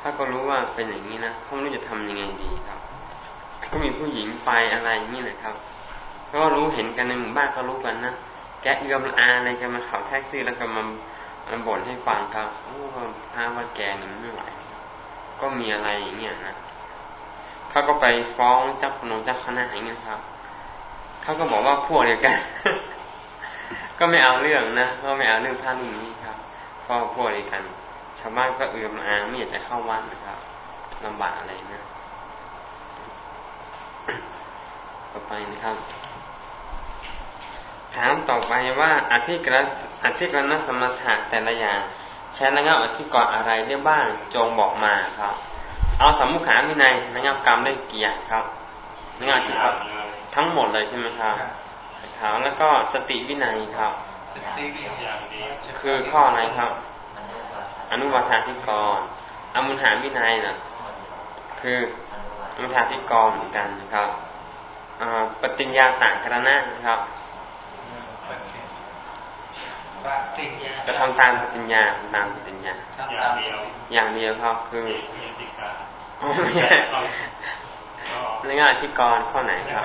ถ้าก็รู้ว่าเป็นอย่างนี้นะเขาไม่รู้จะทำยังไงดีครับ ก็มีผู้หญิงไปอะไรอย่างนี้นะครับก็รู้เห็นกันในหมู่บ้านก็รู้กันนะแกเอื้อมอาอะไรจะมาขับแท็กซี่แล้วก็มา มาบ่นให้ฟังครับโอ้พาว่าแกนี่ไม่ไหวก็มีอะไรอย่างเงี้ยนะเขาก็ไปฟ้องเจ้าพนงเจ้าคณะอย่างเงี้ยครับเขาก็บอกว่าพวกเดียวกัน ก็ไม่เอาเรื่องนะก็ไม่เอาเรื่องท่านนี้ครับเพราะพวกเดียวกัน ชาวบ้านก็เอือมอางไม่อยากจะเข้าวัดนะครับลำบากอะไรนะต่อไปนะครับ ถามต่อไปว่าอธิกร อธิกรณสมถะแต่ละอย่างใช้ระงับอธิกรอะไรได้บ้างจงบอกมาครับ เอาสมุขาวินัยนะครับกรรมได้เกียรติครับนะครับที่ครับทั้งหมดเลยใช่ไหมครับครับแล้วก็สติวินัยครับคือข้ออะไรครับ อนุวัาธิกรอมุหาวินัยนะคืออนุทาธิกรเหมือนกันนะครับปฏิญญาต่างกรณะนะครับ จะทำตามปฏิญญาตามปฏิญญาอย่างเดียวครับคือเรื่องงานที่กรข้อไหนครับ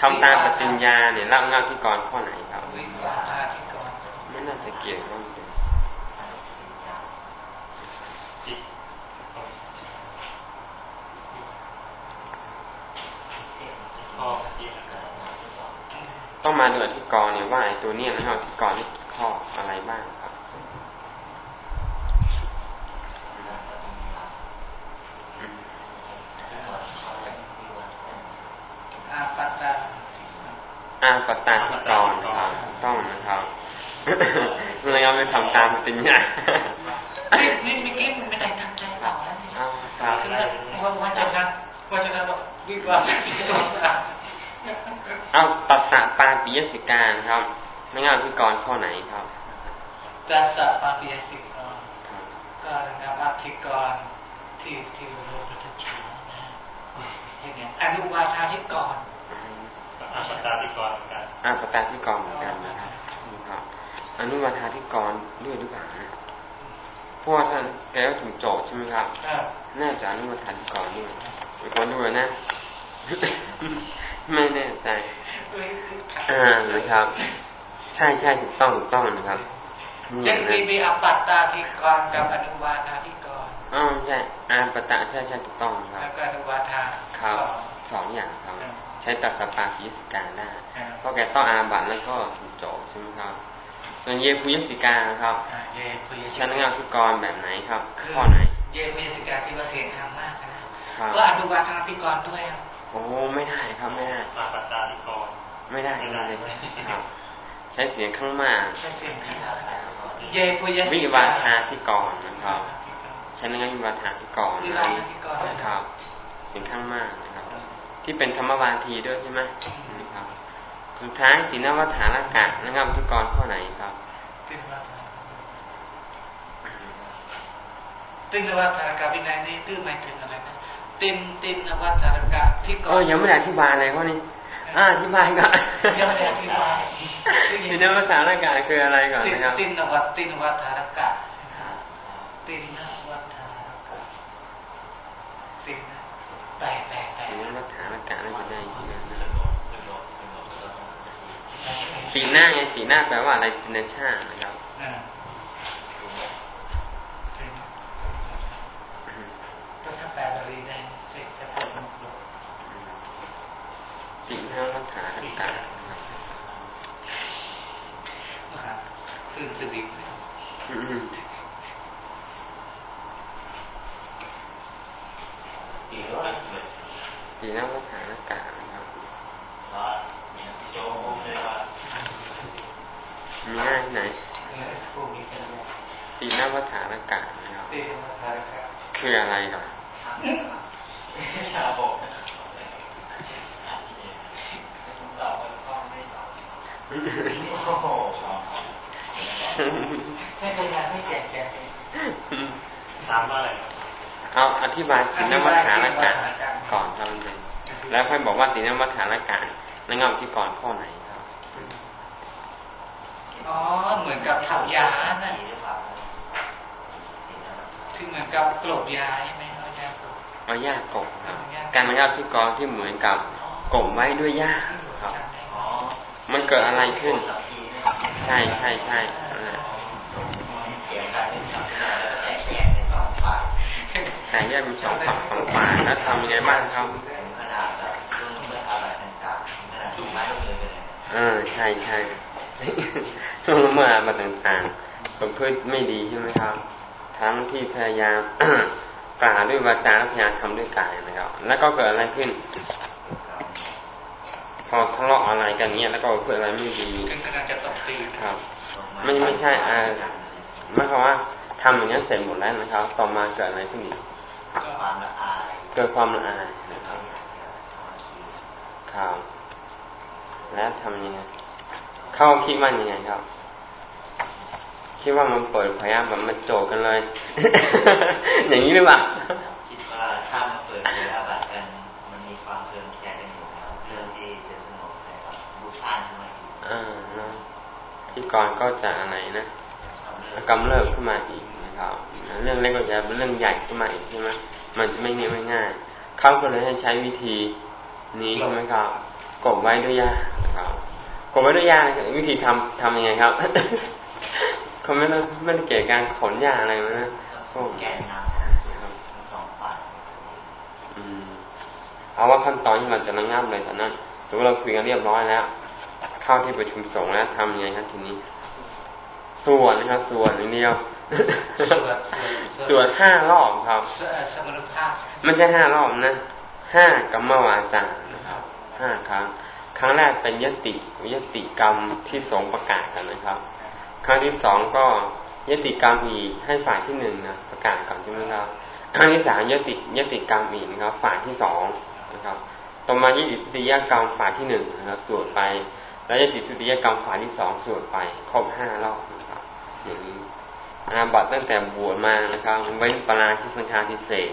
ทำตามปฏิญญาเนี่ยรับงานที่กรข้อไหนครับไม่น่าจะเกี่ยวข้องกัน ต้องมาดูอธิกรเนี่ยว่าไอ้ตัวเนี้ยนะครับอธิกรนี่ข้ออะไรบ้างครับอาปตาที่กรนะครับต้องนะครับเราเอาไปทำตามป็นไงนี่นี่เมื่อกี้ไม่ได้ตั้งใจบอกแล้วนี่คือว่าว่าจะนั้นว่าจะนั้นบอกวิวา เอาตัสสะปาปิยสิการครับไม่งั้นที่กรข้อไหนครับตัสสะปาปิยสิกรก็นะครับอธิกรที่ที่โลกุตชานะเห็นไหมอนุวาทาธิกรอาปตาธิกรเหมือนกันอาปตาธิกรเหมือนกันนะครับครับอนุวาทาธิกรด้วยหรือเปล่านะพวกท่านแกก็ถูกโจทย์ใช่ไหมครับ น่าจะอนุวาทาธิกรด้วยอีกคนด้วยนะ ไม่แน่ใจอ่านะครับ ใช่ใช่ถูกต้องถูกต้องนะครับยังมีมีอปัตตาธิกรกับอนุวาทาธิกรอ๋อใช่อาปตะใช่ใช่ถูกต้องครับแล้วก็อนุวาทาครับสองอย่างครับ ใช้ตัดสปาคิสการได้เพราะแกต้องอาบัตแล้วก็ถูกโจใช่ไหมครับส่วนเยพุยสิกาครับชั้นงานพิกรแบบไหนครับข้อไหน เยพุยสิกาที่ว่าเสียงทางมากนะก็อนุวาทาธิกรด้วย โอ้ไม่ได้ครับไม่ได้อาปัตตาธิกรไม่ได้ไม่ได้ครับใช้เสียงข้างมากเยพุยวิวาทาที่ก่อนนะครับใช้ในงานวิวาทาที่ก่อนนะครับ เสียงข้างมากนะครับ ที่เป็นธรรมวาทีด้วยใช่ไหมนะครับสุดท้ายตินวัฏานากะนะครับที่ก่อนข้อไหนครับตินวัฏานากะวินัยนี้ตื้อหมายถึงอะไรนะ ตินตินวัฏานากะที่ก่อนยังไม่ได้อธิบายอะไรข้อนี้อ่าอธิบายก่อนยังไม่ได้อธิบายตินวัฏานากะคืออะไรก่อนนะครับตินวัฏตินวัฏานากะตินวัฏานากะตินแปลแปลแปลตินวัฏานากะน่าจะได้สีหน้าไงสีหน้าแปลว่าอะไรสินชานะครับก็ถ้าแปลบาลีได้จะเป็นมุกลสี หน้าวัฏานากะคือสดิบสีหน้าวัฏานากะนะครับมีง่าที่ไหนตีนวัฏานกาศนะครับคืออะไรก่อน ให้พยายามให้แก่แก่ถามว่าอะไรเอาอธิบายสีนวัฏานากาศก่อนทำเลยแล้วค่อยบอกว่าสีนวัฏานากาศนั่นเงาที่ก่อนข้อไหนอ๋อ เหมือนกับถักยาน่ะที่เหมือนกับกลบยาใช่ไหมเอายากบเอายากบการนะครับที่กองที่เหมือนกับกบไว้ด้วยยาครับ มันเกิดอะไรขึ้น ใช่ใช่ใช่แต่แยกเป็นสองฝั่งสองฝ่ายแล้วทำยังไงบ้างครับเออใช่ใช่ช่วงละเมื่อมาต่างๆประพฤติไม่ดีใช่ไหมครับ ทั้งที่พยายามกล่าวด้วยวาจาและพยายามทำด้วยกายนะครับ แล้วก็เกิดอะไรขึ้น อทะเลาะอะไรกันเนี้ยแล้วก็เกิดอะไรไม่ดีครับ ไม่ไม่ใช่อ่าไม่คำว่าทำอย่างนี้เสร็จหมดแล้วนะครับ ต่อมาเกิดอะไรขึ้นอีกเกิดความละอายนะครับครับแล้วทำยังไงเขาคิดว่ายังไงครับคิดว่ามันเปิดพยายามแบบมันโจกันเลย อย่างนี้หรือเปล่าคิดว่าถ้ามันเปิดเผยอาบัติกันมันมีความเพลินแค่กันอยู่แล้วเรื่องที่จะสงบแต่บูชาขึ้นมาอีกอ่าที่ ก่อนก็จะอะไรนะกำเริบขึ้นมาอีกนะครับเรื่องเล็กก็จะเป็นเรื่องใหญ่ขึ้นมาอีกใช่ไหมมันจะไม่เงียบไม่ง่ายเขาก็เลยให้ใช้วิธีนี้ใช่ไหมครับกบไว้ด้วยยานะครับกบไว้ด้วยยาวิธีทำทำยังไงครับเขาไม่ได้ไม่ได้เกี่ยวกับการขนยาอะไรนะส้มแกนน้ำสองฝ่ายเอาว่าขั้นตอนที่เราจะระงับเลยตอนนั้นถือว่าเราคุยกันเรียบร้อยแล้ว เข้าที่ประชุมสงฆ์แล้วทำยังไงครับทีนี้ส่วนนะครับส่วนอย่างเดียวส่วนห้ารอบครับมันจะห้ารอบนะห้ากัมมวาจานะครับห้าครั้ง ครั้งแรกเป็นยติยติกรรมที่สงประกาศกันนะครับ ครั้งที่สองก็ยติกรรมอีกให้ฝ่ายที่หนึ่งนะประกาศก่อนใช่ไหมครับครั้งที่สามยติยติกรรมอีกนะครับ ฝ่ายที่สองนะครับ ต่อมายติสุติยกรรมฝ่ายที่หนึ่งนะครับสวดไป แล้วยติสุติยกรรมฝ่ายที่สองสวดไปครบห้ารอบนะครับ อย่างนี้อาบัตตั้งแต่บวชมานะครับเว้นปราชิสังฆาทิเศษ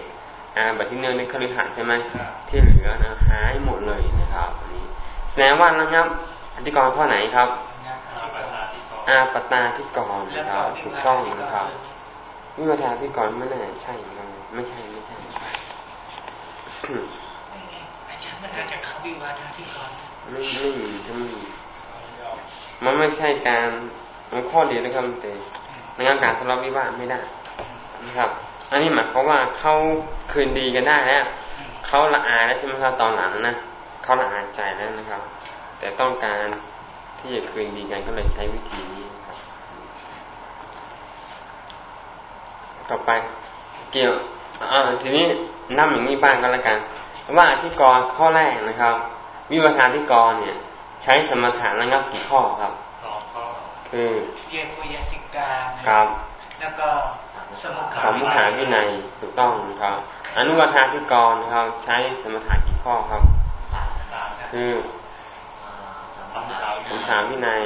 อาบัตที่เนื่องในคฤหัสใช่ไหมที่เหลือนะหายหมดเลยนะครับอันนี้แสดงว่านะครับอธิกรข้อไหนครับ อาปตาที่กรนะครับถูกต้องนะครับวิวัฒนาที่กรไม่น่าใช่ครับไม่ใช่ไม่ใช่อาจารย์มันอาจจะเข้าวิวัฒนาที่กรไม่ไม่มีจะไม่มี มันไม่ใช่การมันข้อเดียวนะครับแต่ในงานการทะเลาะวิวาทไม่ได้นะครับ อันนี้หมายความว่าเขาคืนดีกันได้แล้วเขาละอายแล้วใช่ไหมครับตอนหลังนะเขาละอายใจแล้วนะครับ แต่ต้องการที่จะคืนดีกันก็เลยใช้วิธีนี้ครับ ต่อไป เกี่ยวอ่าทีนี้นั่อย่างนี้บ้างก็แล้วกันว่าที่กรข้อแรกนะครับ วิวัฒนาที่กรเนี่ย ใช้สมถะระงับกี่ข้อครับสองข้อคือเยปุยสิกาครับ แล้วก็สมุขาวินัยถูกต้องครับ อนุวัฒนาที่กรนะครับ ใช้สมถะกี่ข้อครับ คือสมุขาวินัย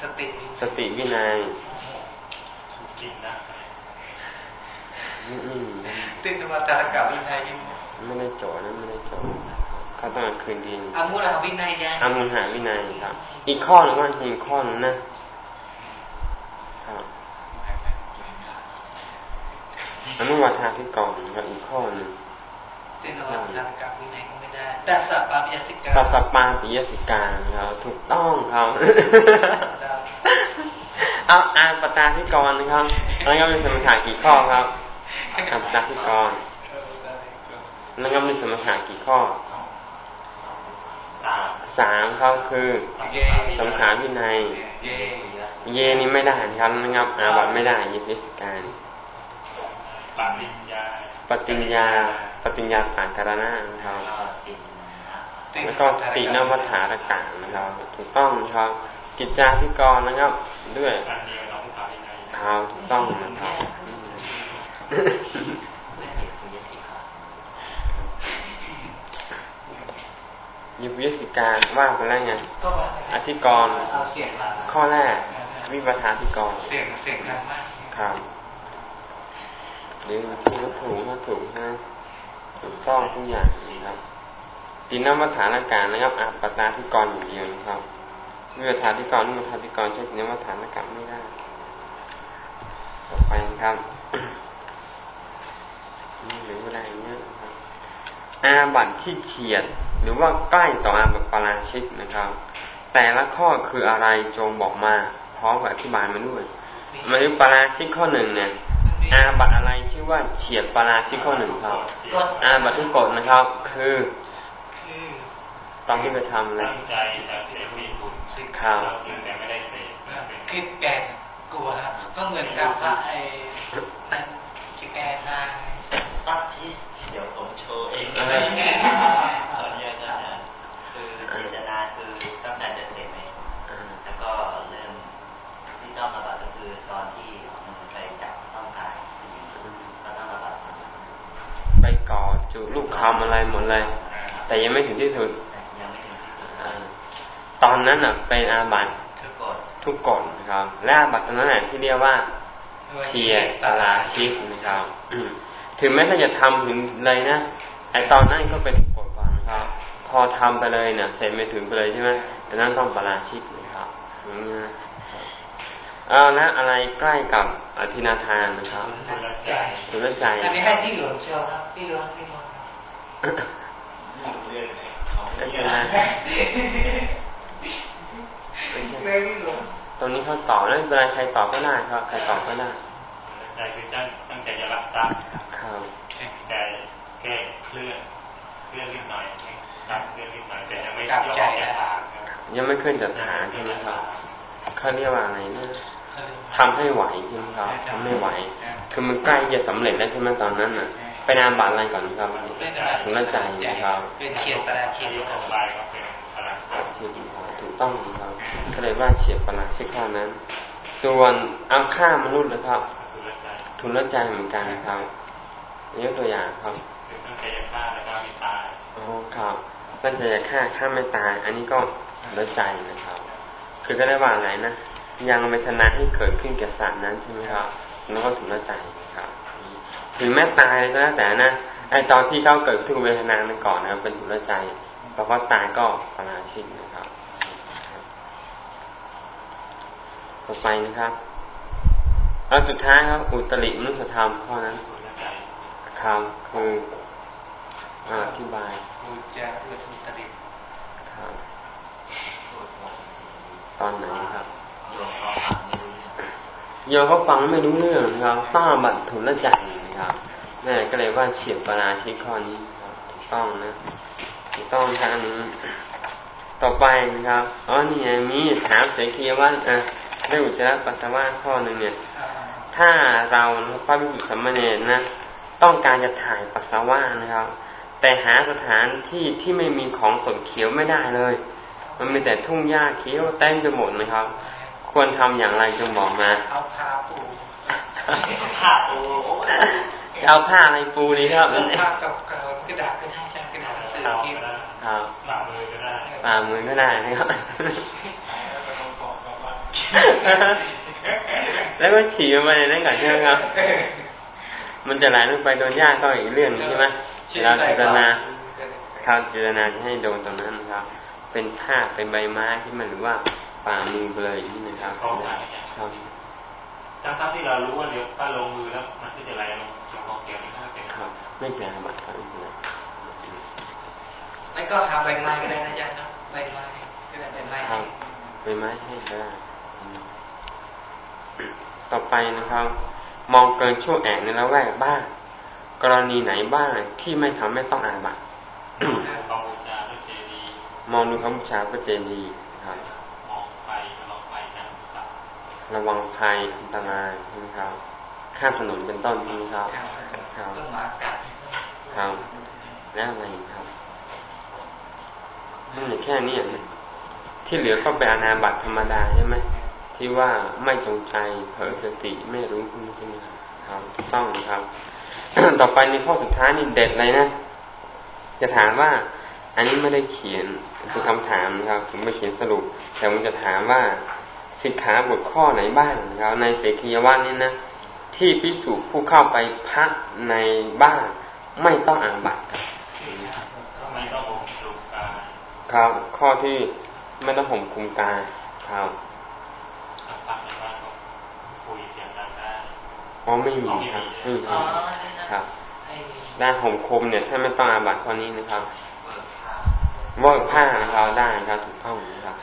สติสติวินัยจริงนะติดมาตารกับวินัยไม่ได้โจนะไม่ได้โจเขาต้องคืนดีอามุลหาวินัยจ้ะอามุลหาวินัยครับ อีกข้อหนึ่งว่าจริงข้อนึงนะครับอนุวัฒนาที่ก่อนครับอีกข้อหนึ่งตินวัฒนากับวินัยก็ไม่ได้แต่สัปปาปิยสิกาสัปปาปิยสิกาครับถูกต้องครับเอาอ่านปตาที่กรนะครับแล้วก็มีสมถะกี่ข้อครับอ่านปตาที่กรแล้วก็มีสมถะกี่ข้อ สามเขาคือสมขาวินัย เยนี่ไม่ได้ครับนะครับ อาบัตไม่ได้ยิพิสการปฏิญญาปฏิญญาปฏิญญาผ่านการณะนะครับแล้วก็ตินวัฏฐานกานะครับ ถูกต้องครับ กิจจาพิกรนะครับ ด้วยครับถูกต้องนะครับ ยิบวิสิการว่าไปแล้วไงอธิกร ข้อแรก วิปัฏาธิกรครับหรือถูกถูกถ้าถูกนะถูกต้องทุกอย่างนะครับตินวัฏฐานการนะครับอาปตาธิกรอย่างเดียวนะครับวิปัฏาธิกรวิปัฏาธิกรใช้ตินวัฏฐานการไม่ได้ ต่อไปครับนี่หรืออะไรเนี้ยอาบัตที่เฉียด หรือว่าใกล้ต่ออาบัตปาราชิกนะครับ แต่ละข้อคืออะไรจงบอกมาพร้อมกับอธิบายมาด้วยมาดูปาราชิกข้อหนึ่งเนี่ย อาบัตอะไรชื่อว่าเฉียดปาราชิกข้อหนึ่งครับ อาบัตที่กดนะครับ คือตอนที่ไปทำเลยตั้งใจจะเสพมีบุญข่าวแต่ไม่ได้เสพคิดแก่กลัวครับก็เหมือนกับพระไอ้ชิแกนางตัดที่เดี๋ยวผมโชว์เองขออนุญาตนะคือเจตนาคือตั้งแต่จะเสร็จไหมแล้วก็เริ่มที่ต้องระบาดก็คือตอนที่มันไปจับต้องกายก็ต้องระบาดไปก่อจูลูกคำอะไรหมดเลย แต่ยังไม่ถึงที่สุดยังไม่ถึงที่สุด ตอนนั้นอะ เป็นอาบัตทุกกฎทุกกฎนะครับ และอาบัตตอนนั้นแหละที่เรียกว่าเชียตาลาชิกนะครับ ถึงแม้ถ้าจะทำถึงเลยนะไอตอนนั้นก็เป็นกฎก่อนครับ พอทำไปเลยเนี่ยเสร็จไม่ถึงไปเลยใช่ไหมแต่นั้นต้องปราชิกนะครับเอาละอะไรใกล้กับอธินาทานนะครับถุลใจอันนี้ให้ที่หลวงเชียวครับที่หลวงที่หลวงตรงนี้เขาตอบแล้วเวลาใครตอบก็ได้ครับ ใครตอบก็ได้ ใจคือตั้งตั้งใจจะรักษาแต่แค่เคลื่อนเคลื่อนนิดหน่อยดับเคลื่อนนิดหน่อยแต่ยังไม่ดับใจยังไม่ขึ้นจากฐานใช่ไหมครับเขาเรียกว่าอะไรนะทำให้ไหวใช่ไหมครับทำให้ไหว คือมันใกล้จะสำเร็จแล้วใช่ไหมตอนนั้นน่ะไปนามบัตรอะไรก่อนครับถึงละใจนะครับเป็นเฉียบประชิดของใบก็เป็นปราชิดถูกต้องครับก็เลยว่าเฉียบประชิดข้อนั้น ส่วนเอาค่ามนุษย์นะครับ ทุนละใจเหมือนกันครับยกตัวอย่างครับตั้งใจจะฆ่าแล้วก็ไม่ตายอ๋อครับตั้งใจจะฆ่าฆ่าไม่ตาย อันนี้ก็ละใจนะครับ คือก็ได้ว่าอะไรนะยังเวทนาให้เกิดขึ้นแก่สัตว์นั้นใช่ไหมครับแล้วก็ถึงละใจนะครับสถึงแม้ตายก็แล้วแต่นะไอตอนที่เขาเกิดทุกเวทนานั้นก่อนนะเป็นสุรใจพอเขาตายก็ปราชิกนะครับ ต่อไปนะครับ อันสุดท้ายครับ อุตริมนุสธรรมข้อนั้นคำคืออธิบายอุจาอุตริครับตอนไหนครับโยมเขาฟังไม่รู้เรื่องครับต้องบัตรทุนละจักครับแม่ก็เลยว่าเฉียบปราชิกข้อนี้ครับถูกต้องนะถูกต้องทางนี้ต่อไปนะครับอ๋อนี่มีถามเสกียว่าอะได้อุจจาระปัสสาวะข้อหนึ่งเนี่ย ถ้าเราพระวิสุทธิสมณเณรนะต้องการจะถ่ายปัสสาวะนะครับ แต่หาสถานที่ที่ไม่มีของสดเขียวไม่ได้เลย มันมีแต่ทุ่งหญ้าเขียวเต็มไปหมดนะครับ ควรทำอย่างไรจงบอกมาเอาผ้าปูผ้าปูจะเอาผ้าอะไรปูนี่ครับผ้ากับกระดาษก็ได้ใช่กระดาษสื่อพิมพ์ครับฝ่ามือก็ได้ฝ่ามือก็ได้นะครับ แล้วก็ฉี่ไปในนั้นก่อนใช่ไหมครับ มันจะไหลลงไปโดนหญ้าก็อีกเรื่องใช่ไหมเราจิตนาข้าวจิตนาให้โดนตรงนั้นนะครับ เป็นผ้าเป็นใบไม้ที่มันหรือว่าฝ่ามือเลยนี่นะครับครับทั้งที่เรารู้ว่าเดี๋ยวถ้าลงมือแล้วมันก็จะไหลลงจงของเกี่ยวนี่ไม่เป็นครับ ไม่เป็นบัตรครับไม่เป็นไรไม่ก็หาใบไม้ก็ได้นะจ๊ะใบไม้ก็ได้ใบไม้ใบไม้ให้ได้ ต่อไปนะครับ มองเกินช่วงแอกในละแวกบ้างกรณีไหนบ้างที่ไม่ทำให้ต้องอาบัตมองดูคำบูชาพระเจดีย์ครับระวังภัยอันตรายใช่ไหมครับข้ามถนนเป็นต้นใช่ไหมครับครับครับแล้วอะไรครับนั่นแค่นี้ที่เหลือก็เป็นอนาบัตธรรมดาใช่ไหม ที่ว่าไม่จงใจเผลอสติไม่รู้คุณใช่ไหมครับต้องครับ ต่อไปในข้อสุดท้ายนี่เด็ดเลยนะ จะถามว่า อันนี้ไม่ได้เขียนเป็นคำถามนะครับ ผมไม่เขียนสรุป แต่ผมจะถามว่าสิกขาบทข้อไหนบ้างนะครับ ในเสกียวันนี้นะที่พิสูจผู้เข้าไปพักในบ้านไม่ต้องอ่านบัตรไม่ต้องห่มคุมกายครับ ข้อที่ไม่ต้องห่มคุมกายครับ อ๋อไม่มีครับไม่มีครับได้ห่มคุมเนี่ยถ้าไม่ต้องอาบัตข้อนี้นะครับวอดผ้านะครับได้ครับถูกต้องนะครับ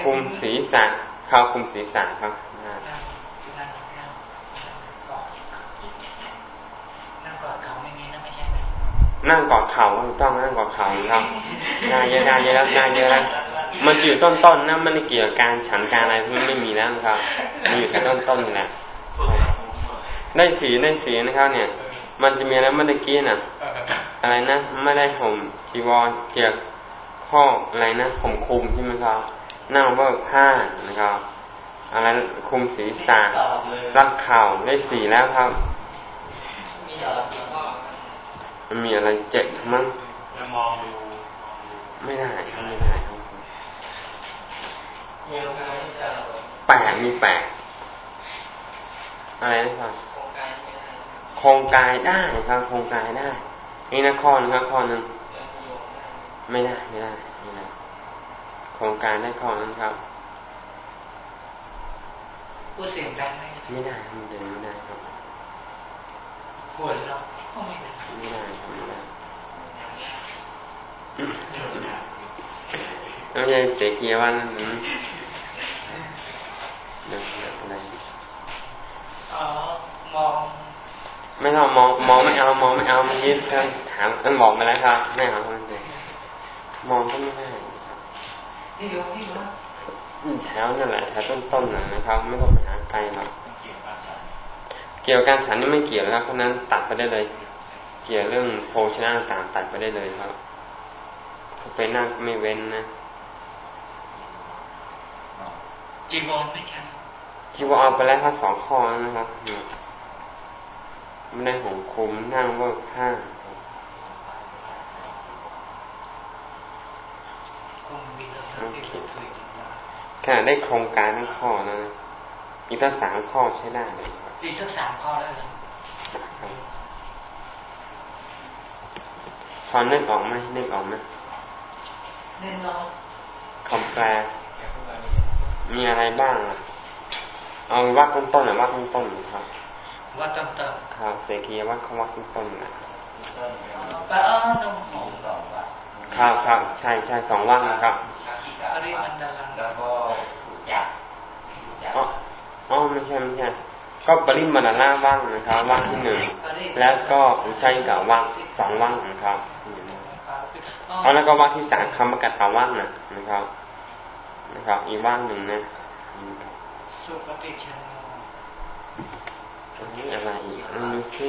คุมศีรษะเขาคุมศีรษะครับนั่งกอดเข่าถูกต้องนั่งกอดเข่าครับได้เยอะได้เยอะแล้วได้เยอะแล้ว มันอยู่ต้นๆนะมันไม่เกี่ยวกับการฉันการอะไรมันไม่มีแล้วครับมันอยู่แค่ต้นๆนี่แหละได้สีได้สีนะครับ เนี่ย มันจะมีอะไรเมื่อกี้น่ะ อะไรนะไม่ได้ผมจีวรเกี่ยวข้ออะไรนะผมคุมใช่ไหมครับนั่งว่าผ้านะครับอะไรคุมศีรษะรักเข่าได้สี่แล้วครับมันมีอะไรเจ็ดมั้งมองดูไม่ได้ไม่ได้ครับ แปดมีแปดอะไรนะครับโครงกายได้ครับโครงกายได้นี่นะข้อนึงครับข้อหนึ่งไม่ได้ไม่ได้ไม่ได้โครงการได้ข้อนั้นครับพูดเสียงดังไหมไม่ได้ไม่ได้ไม่ได้ครับหัวเราไม่ได้ไม่ได้ไม่ได้ไม่ใช่เสียเกียร์ว่านั่นอะไรอ๋อ มอง ไม่ต้องมองมองไม่เอามองไม่เอามันยืดกันถามมันบอกมาแล้วครับไม่เอามันเลยมองก็ไม่ได้ที่เดียวที่เดียวแถวนั่นแหละแถวต้นๆนะครับ ไม่ต้องไปหาไกลหรอกเกี่ยวกับการฉันนี่ไม่เกี่ยวแล้วเพราะนั้นตัดไปได้เลย เกี่ยวเรื่องโภชนาต่างตัดไปได้เลยครับไปนั่งไม่เว้นนะจีวรไม่ใช่ จีวรเอาไปแล้วครับสองข้อนะครับไม่ได้ห่มคุมนั่งว่าผ้าแค่ได้โครงการทั้งข้อนะอีกตั้งสามข้อใช้ได้เลยอีกสักสามข้อได้เลยพอนึกออกไหมนึกออกไหมนึกออกคำแปลมีอะไรบ้างอะ เอาวัดต้นต้นหรือวัดต้นต้นครับวัดต้นต้นครับเสกีวัดเขาวัดต้นต้นนะแต่เออต้องสองสองวัดครับครับใช่ใช่สองวัดนะครับอริมันดาลังแล้วก็จักอ๋ออ๋อไม่ใช่ไม่ใช่ก็ปริมาณล่าว่างนะครับว่างที่หนึ่งแล้วก็ใช่กับว่างสองว่างนะครับอ๋อแล้วก็ว่างที่สามคำประกาศว่างนะนะครับ นะครับ อีกว่างหนึ่งนะ สุปฏิชนอันนี้อะไรอีกดูสิ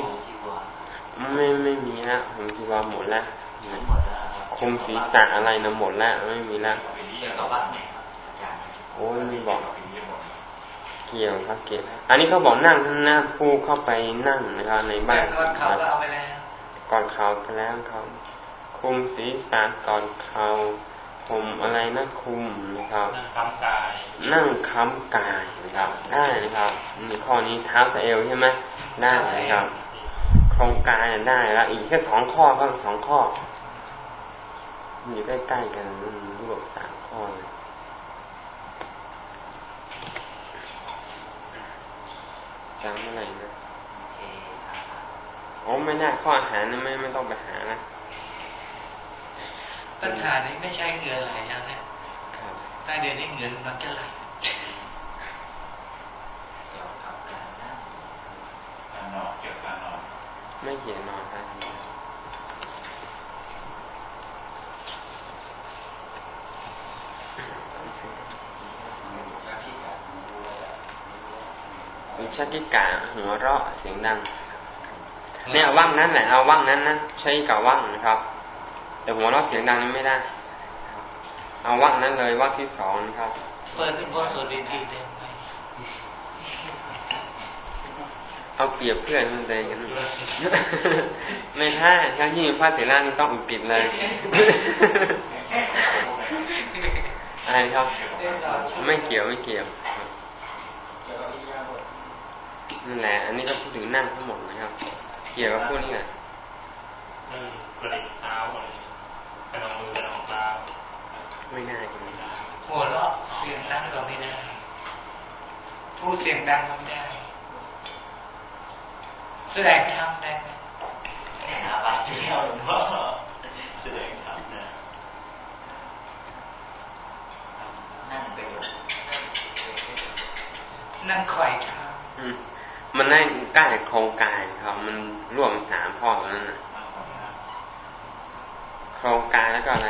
ไม่ไม่มีละผมคิว่าหมดละคุมศีรษะอะไรนะหมดละไม่มีละโอ้ยมีบอก เกี่ยวครับเกี่ยวอันนี้เขาบอกนั่งหน้าผู้เข้าไปนั่งนะครับในบ้านก่อนเขาก็เอาไปแล้วก่อนเขาไปแล้วครับคุมศีรษะก่อนเขา คุมอะไรนะคุมนะครับ นั่งค้ำกาย นั่งค้ำกายนะครับ ได้นะครับมีข้อนี้เท้าสะเอวใช่ไหมได้นะครับโครงกายได้แล้วอีกแค่สองข้อก็สองข้ออยู่ใกล้ๆกันรวบสามข้อเลยจำอะไรนะโอ้ไม่ได้ข้ออาหารนะไม่ไม่ต้องไปหานะ ปัญหานี้ไม่ใช่เหงื่อไหลแล้วเนี่ยแต่เดี๋ยวนี้เหงื่อมันจะไหลเกี่ยวกับการนั่งการนอนเกี่ยวกับการนอนไม่เกี่ยวนอนครับวิชากิกาหัวเราะเสียงดัง เนี่ยว่างนั้นแหละเอาว่างนั้นนะใช้กับว่างนะครับ แต่หัวเราะเสียงดังนี้ไม่ได้เอาว่างนั้นเลยว่างที่สองนะครับเปิดเป็นบทสวดดีๆได้ไหมเอาเปรียบเพื่อนมันเลยกันไม่ใช่ถ้ายิ่งพระเถระนี่ต้องอุกิดเลยอะไรครับ ไม่เกี่ยวไม่เกี่ยวนั่นแหละ อันนี้ก็พูดถึงนั่งทั้งหมดนะครับ เกี่ยวกับพวกนี้แหละ กระดิกเท้าอะไรกระดองมือกระดองเท้าไม่ได้หัวเราะเสียงดังก็ไม่ได้พูดเสียงดังก็ไม่ได้ แสดงธรรมได้ไหมหาบาดเจ็บหรือว่าแสดงธรรมนะนั่งไปอยู่นั่งคอยทำมันได้ใกล้โครงกายครับมันรวมสามข้อนั้นนะโครงกายแล้วก็อะไร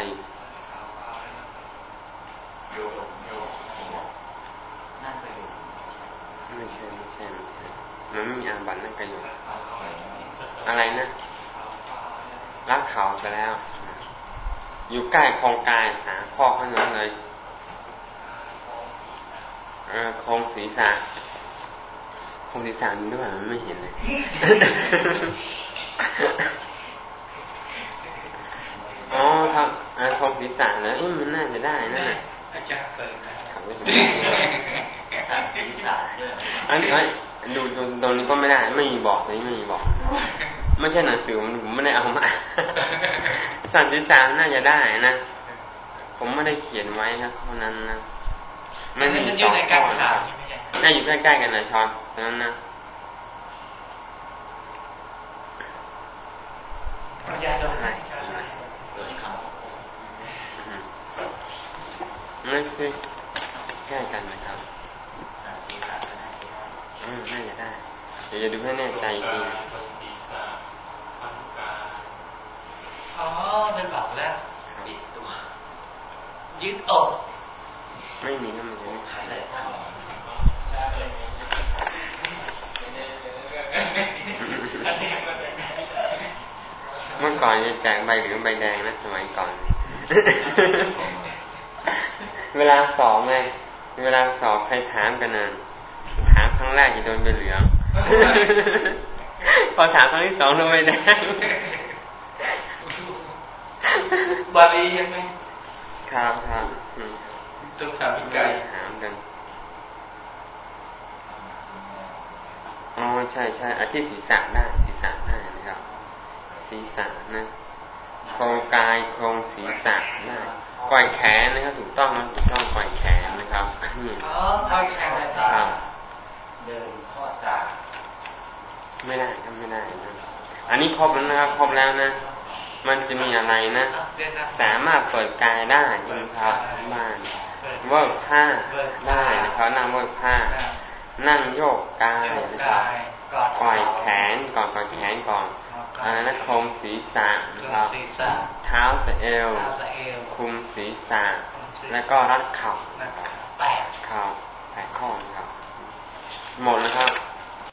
นั่งไปอยู่ไม่ใช่ไม่ใช่ไม่ใช่มันไม่มีอาบัตนั่งไปอยู่อะไรนะรักเขาไปแล้ว อยู่ใกล้โครงกายหาข้อข้างนั้นเลยโครงศีรษะโครงศีรษะมีด้วยมันไม่เห็นเลย อ๋อครับโครงศีรษะนะมันน่าจะได้นะอาจารย์เปิดครับอันนี้ดูตรงนี้ก็ไม่ได้ ไม่มีบอกนี้ไม่มีบอก ไม่ใช่หนังสือผมไม่ได้เอามาสันติสามน่าจะได้นะผมไม่ได้เขียนไว้ครับเท่านั้นนะมันมีสองข้อนะครับน่าอยู่ใกล้ๆกันนะชอนนั้นนะยาดองไหน นั่นคือใกล้กันนะครับอืมน่าจะได้ เดี๋ยวจะดูให้แน่ใจดีอ๋อเป็นบอกแล้วบิดตัวยึดอกไม่มีนะมันจะไม่ขายเลยเมื่อก่อนจะแจกใบเหลืองใบแดงนะสมัยก่อน เวลาสอบไงเวลาสอบใครถามกันนะถามครั้งแรกจะโดนใบเหลือง พอถามครั้งที่สองโดนใบแดงบาลียังไงครับครับต้องถามอีกไกลถามกันอ๋อใช่ใช่อาทิตย์ศีรษะได้ศีรษะได้นะครับศีรษะนะโคลงกายโคลงศีรษะได้ กวายแขนนะครับถูกต้องนะถูกต้องกวายแขนนะครับนี่อ๋อกวายแขนครับเดินข้อตาไม่ได้ก็ไม่ได้นะอันนี้ครบแล้วนะครับครบแล้วนะ มันจะมีอะไรนะ สามารถเปิดกายได้ใช่ไหมครับบ้านเวิร์กผ้าได้นะครับนั่งเวิร์กผ้า นั่งโยกกายนะครับกวายแขนก่อนกวายแขนก่อน อันนั้นโครงศีรษะนะครับเท้าสะเอว คุมศีรษะ แล้วก็รัดเข่าแปดเข่าแปดข้อนะครับ หมดนะครับ